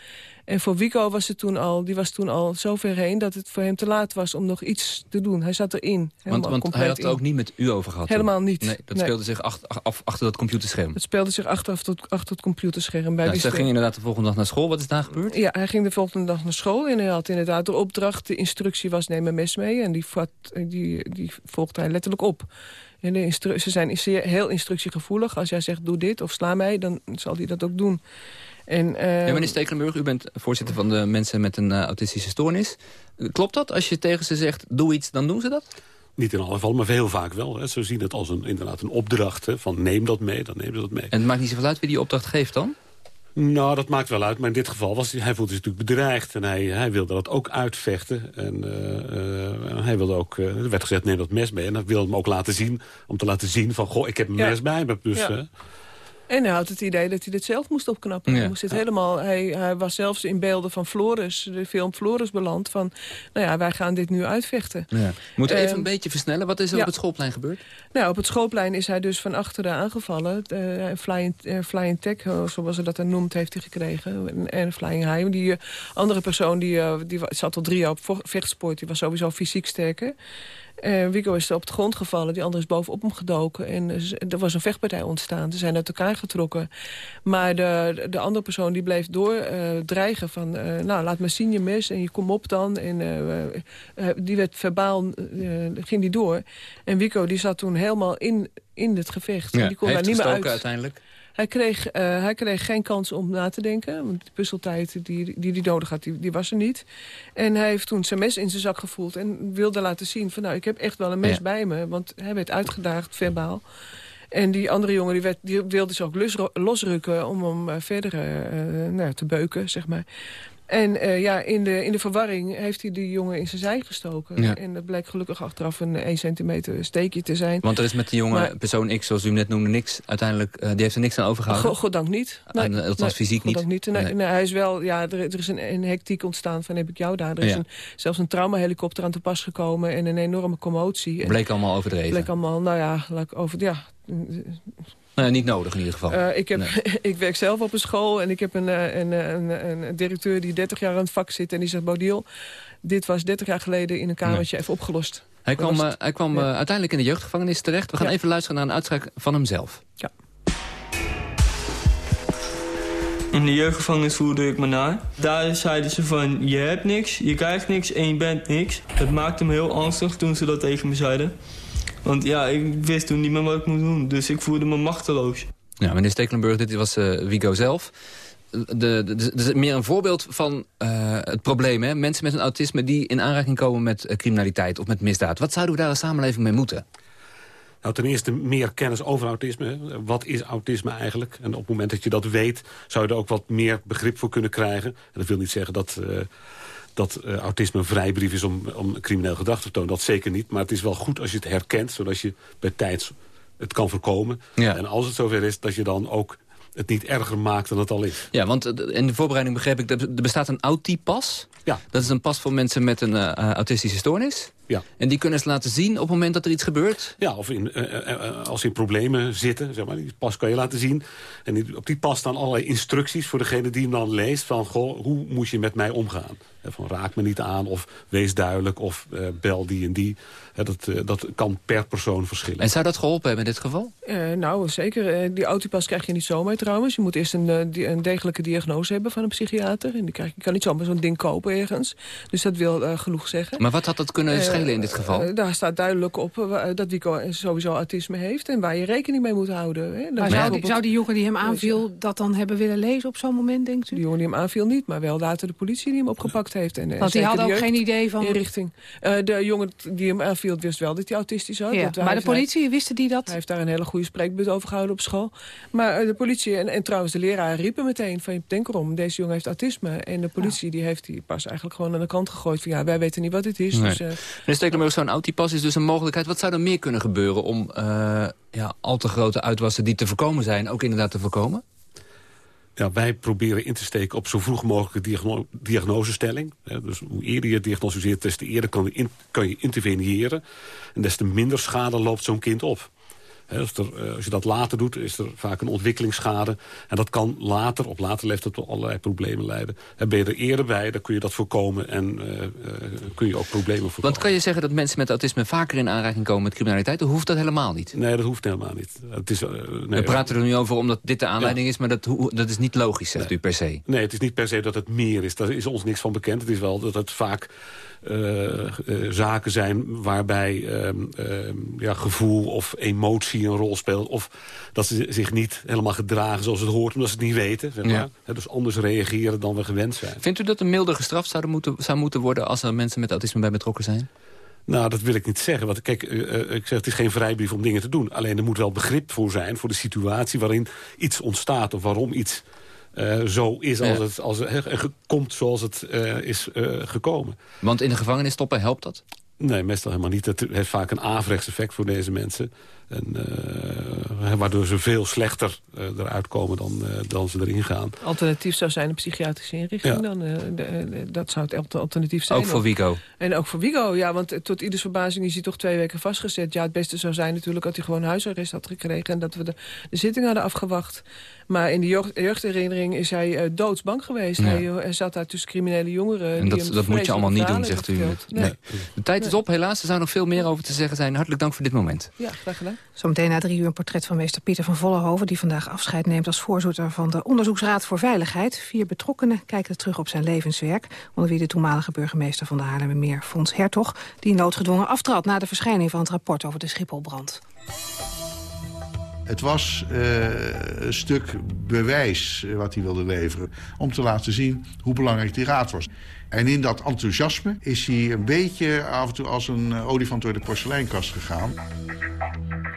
Speaker 16: En voor Wico was het toen al, die was toen al zo ver heen... dat het voor hem te laat was om nog iets te doen. Hij zat erin.
Speaker 15: Want, want hij had het ook niet met u over gehad. toen?
Speaker 16: Helemaal niet.
Speaker 15: Nee, dat
Speaker 16: Nee.
Speaker 15: speelde zich achter, af, achter dat computerscherm.
Speaker 16: Het speelde zich achter, achter het computerscherm. Bij
Speaker 15: Nou,
Speaker 16: die
Speaker 15: ze ging inderdaad de volgende dag naar school. Wat is daar gebeurd?
Speaker 16: Ja, hij ging de volgende dag naar school en hij had inderdaad de opdracht. De instructie was neem een mes mee en die, vat, die, die volgde hij letterlijk op. En ze zijn zeer, heel instructiegevoelig. Als jij zegt doe dit of sla mij, dan zal hij dat ook doen. En, eh,
Speaker 15: Ja, meneer Stekelenburg, u bent voorzitter van de mensen met een eh, autistische stoornis. Klopt dat? Als je tegen ze zegt, doe iets, dan doen ze dat?
Speaker 17: Niet in alle gevallen, maar heel vaak wel. Hè. Ze zien het als een, inderdaad een opdracht. Hè, van neem dat mee, dan nemen ze dat mee.
Speaker 15: En het maakt niet zoveel uit wie die opdracht geeft dan?
Speaker 17: Nou, dat maakt wel uit. Maar in dit geval was hij, hij voelde zich natuurlijk bedreigd. En hij, hij wilde dat ook uitvechten. En eh, eh, hij wilde ook, eh, er werd gezegd, neem dat mes mee. En hij wilde hem ook laten zien, om te laten zien van... goh, ik heb een
Speaker 16: Ja.
Speaker 17: mes bij me. Dus,
Speaker 16: Ja.
Speaker 17: Eh,
Speaker 16: En hij had het idee dat hij dit zelf moest opknappen.
Speaker 17: Ja.
Speaker 16: Hij, moest het helemaal, hij, hij was zelfs in beelden van Floris, de film Floris beland. Van, nou ja, wij gaan dit nu uitvechten.
Speaker 15: Ja. Moet even
Speaker 16: Ehm,
Speaker 15: een beetje versnellen. Wat is er
Speaker 16: ja.
Speaker 15: op het schoolplein gebeurd?
Speaker 16: Nou, op het schoolplein is hij dus van achteren aangevallen. Uh, flying, uh, flying tech, uh, zoals ze dat dan noemt, heeft hij gekregen. En, flying high. Die uh, andere persoon, die, die zat al drie jaar op vechtsport. Die was sowieso fysiek sterker. Uh, Wico is op de grond gevallen, die andere is bovenop hem gedoken. En er was een vechtpartij ontstaan. Ze zijn uit elkaar getrokken. Maar de, de andere persoon die bleef doordreigen uh, van... Uh, nou, laat me zien je mes en je kom op dan. En die werd verbaal, ging die door. En Wico die zat toen helemaal in, in het gevecht.
Speaker 15: Ja,
Speaker 16: die kon daar niet meer uit.
Speaker 15: uiteindelijk.
Speaker 16: Hij kreeg, uh, hij kreeg geen kans om na te denken. Want de puzzeltijd die hij die, die nodig had, die, die, was er niet. En hij heeft toen zijn mes in zijn zak gevoeld. En wilde laten zien van nou, ik heb echt wel een mes ja. bij me. Want hij werd uitgedaagd, verbaal. En die andere jongen die werd, die wilde ze ook los, losrukken om hem uh, verder uh, nou, te beuken, zeg maar. En uh, ja, in de, in de verwarring heeft hij die jongen in zijn zij gestoken.
Speaker 15: Ja.
Speaker 16: En dat bleek gelukkig achteraf een 1 centimeter steekje te zijn.
Speaker 15: Want er is met die jongen,
Speaker 16: Maar-
Speaker 15: persoon X, zoals u hem net noemde, niks uiteindelijk... uh, die heeft er niks aan overgehouden?
Speaker 16: God, goddank niet.
Speaker 15: Aan, uh, althans fysiek niet?
Speaker 16: goddank niet. Nee,
Speaker 15: Nee.
Speaker 16: nee, hij is wel, ja, er, er is een, een hectiek ontstaan van heb ik jou daar. Er is
Speaker 15: Ja.
Speaker 16: een, zelfs een traumahelikopter aan te pas gekomen en een enorme commotie.
Speaker 15: Bleek allemaal overdreven?
Speaker 16: bleek allemaal, nou ja, over, ja,
Speaker 15: Niet nodig in ieder geval.
Speaker 16: Uh, ik, heb,
Speaker 15: Nee. <laughs>
Speaker 16: ik werk zelf op een school en ik heb een, uh, een, een, een directeur die 30 jaar aan het vak zit. En die zegt, Bodiel, dit was 30 jaar geleden in een kamertje even opgelost.
Speaker 15: Hij kwam, uh, hij kwam
Speaker 16: Ja.
Speaker 15: uh, uiteindelijk in de jeugdgevangenis terecht. We gaan
Speaker 16: Ja.
Speaker 15: even luisteren naar een uitspraak van hemzelf.
Speaker 16: Ja.
Speaker 23: In de jeugdgevangenis voelde ik me naar. Daar zeiden ze van, je hebt niks, je krijgt niks en je bent niks. Het maakte me heel angstig toen ze dat tegen me zeiden. Want ja, ik wist toen niet meer wat ik moest doen, dus ik voelde me machteloos.
Speaker 15: Ja, meneer Stekelenburg, dit was uh, Wigo zelf. De, de, de, meer een voorbeeld van uh, het probleem. Hè? Mensen met een autisme die in aanraking komen met uh, criminaliteit of met misdaad. Wat zouden we daar als samenleving mee moeten?
Speaker 17: Nou, ten eerste meer kennis over autisme. Wat is autisme eigenlijk? En op het moment dat je dat weet, zou je er ook wat meer begrip voor kunnen krijgen. En dat wil niet zeggen dat, uh, dat uh, autisme een vrijbrief is om, om crimineel gedrag te tonen. Dat zeker niet. Maar het is wel goed als je het herkent, zodat je bij tijds het kan voorkomen.
Speaker 15: Ja.
Speaker 17: En als het zover is, dat je dan ook het niet erger maakt dan het al is.
Speaker 15: Ja, want in de voorbereiding begreep ik... er bestaat een Autipas.
Speaker 17: Ja.
Speaker 15: Dat is een pas voor mensen met een uh, autistische stoornis.
Speaker 17: Ja.
Speaker 15: En die kunnen ze laten zien op het moment dat er iets gebeurt?
Speaker 17: Ja, of in, uh, uh, als ze in problemen zitten. Zeg maar, die pas kan je laten zien. En op die pas staan allerlei instructies voor degene die hem dan leest. Van, goh, hoe moet je met mij omgaan? Van raak me niet aan, of wees duidelijk, of uh, bel die en die. dat, uh, dat kan per persoon verschillen.
Speaker 15: En zou dat geholpen hebben in dit geval?
Speaker 16: Uh, nou, zeker. die autopas krijg je niet zomaar trouwens. Je moet eerst een, een degelijke diagnose hebben van een psychiater. En die krijg, je kan niet zomaar zo'n ding kopen ergens. Dus dat wil genoeg zeggen.
Speaker 15: Maar wat had dat kunnen schelen in dit geval?
Speaker 16: daar staat duidelijk op dat Wico sowieso autisme heeft... en waar je rekening mee moet houden. Hè.
Speaker 12: Maar zou die, zou die jongen die hem aanviel dat dan hebben willen lezen op zo'n moment, denkt u?
Speaker 16: Die jongen die hem aanviel niet, maar wel later de politie die hem opgepakt heeft. En,
Speaker 12: Want die had ook geen idee van...
Speaker 16: Inrichting. Uh, de jongen die hem aanviel wist wel dat hij autistisch had.
Speaker 12: Ja,
Speaker 16: dat
Speaker 12: maar de politie, wisten die dat?
Speaker 16: Hij heeft daar een hele goede spreekbeurt over gehouden op school. Maar uh, de politie en, en trouwens de leraar riepen meteen van... denk erom, deze jongen heeft autisme. En de politie ja. die heeft die pas eigenlijk gewoon aan de kant gegooid. Van ja, wij weten niet wat het is.
Speaker 15: Nee.
Speaker 16: Dus, uh,
Speaker 15: Meneer Stekelenburg, zo'n autipas is dus een mogelijkheid. Wat zou er meer kunnen gebeuren om ja, al te grote uitwassen die te voorkomen zijn... ook inderdaad te voorkomen?
Speaker 17: Ja, wij proberen in te steken op zo vroeg mogelijke diagno diagnosestelling. Dus hoe eerder je diagnosticeert, des te eerder kan in, kan je interveneren. En des te minder schade loopt zo'n kind op. Als, er, als, je dat later doet, is er vaak een ontwikkelingsschade. En dat kan later, op later leeftijd, tot allerlei problemen leiden. En ben je er eerder bij, dan kun je dat voorkomen en uh, uh, kun je ook problemen voorkomen.
Speaker 15: Want kan je zeggen dat mensen met autisme vaker in aanraking komen met criminaliteit? Of hoeft dat helemaal niet?
Speaker 17: Nee, dat hoeft helemaal niet. Het is, uh, nee,
Speaker 15: We praten er nu over omdat dit de aanleiding ja. is, maar dat, dat is niet logisch, zegt
Speaker 17: nee.
Speaker 15: u per se.
Speaker 17: Nee, het is niet per se dat het meer is. Daar is ons niks van bekend. Het is wel dat het vaak zaken zijn waarbij uh, ja, gevoel of emotie een rol speelt. Of dat ze zich niet helemaal gedragen zoals het hoort, omdat ze het niet weten. Zeg maar.
Speaker 15: Ja.
Speaker 17: He, dus anders reageren dan we gewend zijn.
Speaker 15: Vindt u dat er milder gestraft zou moeten, zou moeten worden als er mensen met autisme bij betrokken zijn?
Speaker 17: Nou, dat wil ik niet zeggen. Want kijk, uh, ik zeg, het is geen vrijbrief om dingen te doen. Alleen er moet wel begrip voor zijn voor de situatie waarin iets ontstaat of waarom iets uh, zo is als ja. het als, uh, komt zoals het uh, is gekomen.
Speaker 15: Want in de gevangenis stoppen, helpt dat?
Speaker 17: Nee, meestal helemaal niet. Het heeft vaak een averechts effect voor deze mensen. En, waardoor ze veel slechter eruit komen dan, dan ze erin gaan.
Speaker 16: Alternatief zou zijn een psychiatrische inrichting. Ja. Dan, de, de, dat zou het alternatief zijn.
Speaker 15: Ook voor Wigo?
Speaker 16: En ook voor Wigo, ja. Want tot ieders verbazing is hij toch twee weken vastgezet. Ja, het beste zou zijn natuurlijk dat hij gewoon huisarrest had gekregen... en dat we de, de zitting hadden afgewacht. Maar in de jeugd, jeugdherinnering is hij uh, doodsbang geweest. Ja. Hij, hij, zat daar tussen criminele jongeren.
Speaker 15: En dat, dat moet je allemaal niet doen, zegt u.
Speaker 16: Nee.
Speaker 15: Nee. De tijd is op, helaas. Er zou nog veel meer over te zeggen zijn. Hartelijk dank voor dit moment.
Speaker 16: Ja, graag gedaan.
Speaker 12: Zometeen na drie uur een portret van meester Pieter van Vollenhoven... die vandaag afscheid neemt als voorzitter van de Onderzoeksraad voor Veiligheid. Vier betrokkenen kijken terug op zijn levenswerk. Onder wie de toenmalige burgemeester van de Haarlemmermeer, Fons Hertog... die noodgedwongen aftrad na de verschijning van het rapport over de Schipholbrand.
Speaker 24: Het was uh, een stuk bewijs wat hij wilde leveren... om te laten zien hoe belangrijk die raad was. En in dat enthousiasme is hij een beetje af en toe als een olifant door de porseleinkast gegaan.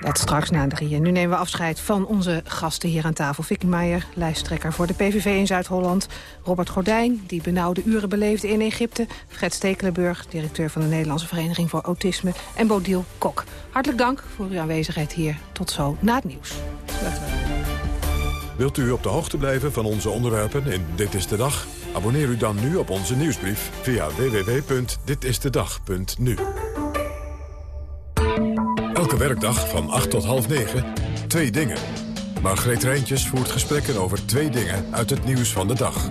Speaker 12: Dat straks na drieën. Nu nemen we afscheid van onze gasten hier aan tafel. Vicky Meijer, lijsttrekker voor de PVV in Zuid-Holland. Robert Gordijn, die benauwde uren beleefde in Egypte. Fred Stekelenburg, directeur van de Nederlandse Vereniging voor Autisme. En Bodil Kok. Hartelijk dank voor uw aanwezigheid hier. Tot zo na het nieuws.
Speaker 1: Wilt u op de hoogte blijven van onze onderwerpen in Dit is de Dag? Abonneer u dan nu op onze nieuwsbrief via www.ditistedag.nu. Elke werkdag van 8 tot half 9, twee dingen. Margreet Rijntjes voert gesprekken over twee dingen uit het nieuws van de dag.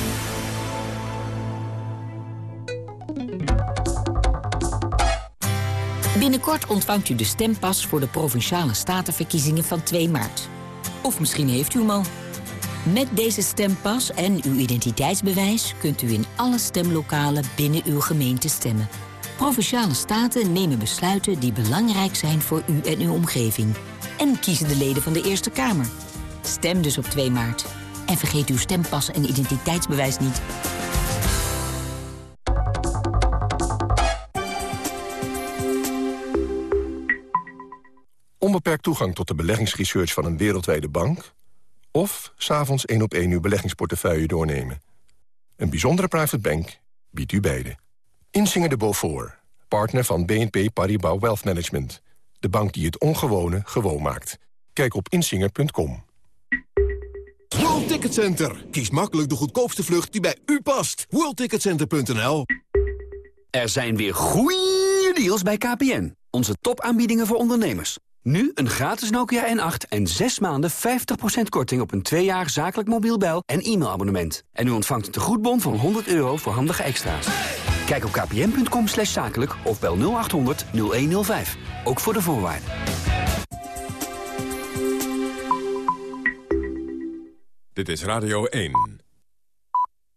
Speaker 25: Binnenkort ontvangt u de stempas voor de Provinciale Statenverkiezingen van 2 maart. Of misschien heeft u hem al. Met deze stempas en uw identiteitsbewijs kunt u in alle stemlokalen binnen uw gemeente stemmen. Provinciale staten nemen besluiten die belangrijk zijn voor u en uw omgeving. En kiezen de leden van de Eerste Kamer. Stem dus op 2 maart. En vergeet uw stempas en identiteitsbewijs niet.
Speaker 26: Onbeperkt toegang tot de beleggingsresearch van een wereldwijde bank... of s'avonds één op één uw beleggingsportefeuille doornemen. Een bijzondere private bank biedt u beide. Insinger de Beaufort, partner van BNP Paribas Wealth Management. De bank die het ongewone gewoon maakt. Kijk op insinger.com.
Speaker 11: World Ticket Center. Kies makkelijk de goedkoopste vlucht die bij u past. WorldTicketCenter.nl
Speaker 27: Er zijn weer goeie deals bij KPN. Onze topaanbiedingen voor ondernemers. Nu een gratis Nokia N8 en 6 maanden 50% korting op een 2 jaar zakelijk mobiel bel- en e-mailabonnement. En u ontvangt een tegoedbon van 100 euro voor handige extra's. Kijk op kpn.com slash zakelijk of bel 0800 0105. Ook voor de voorwaarden.
Speaker 1: Dit is Radio 1.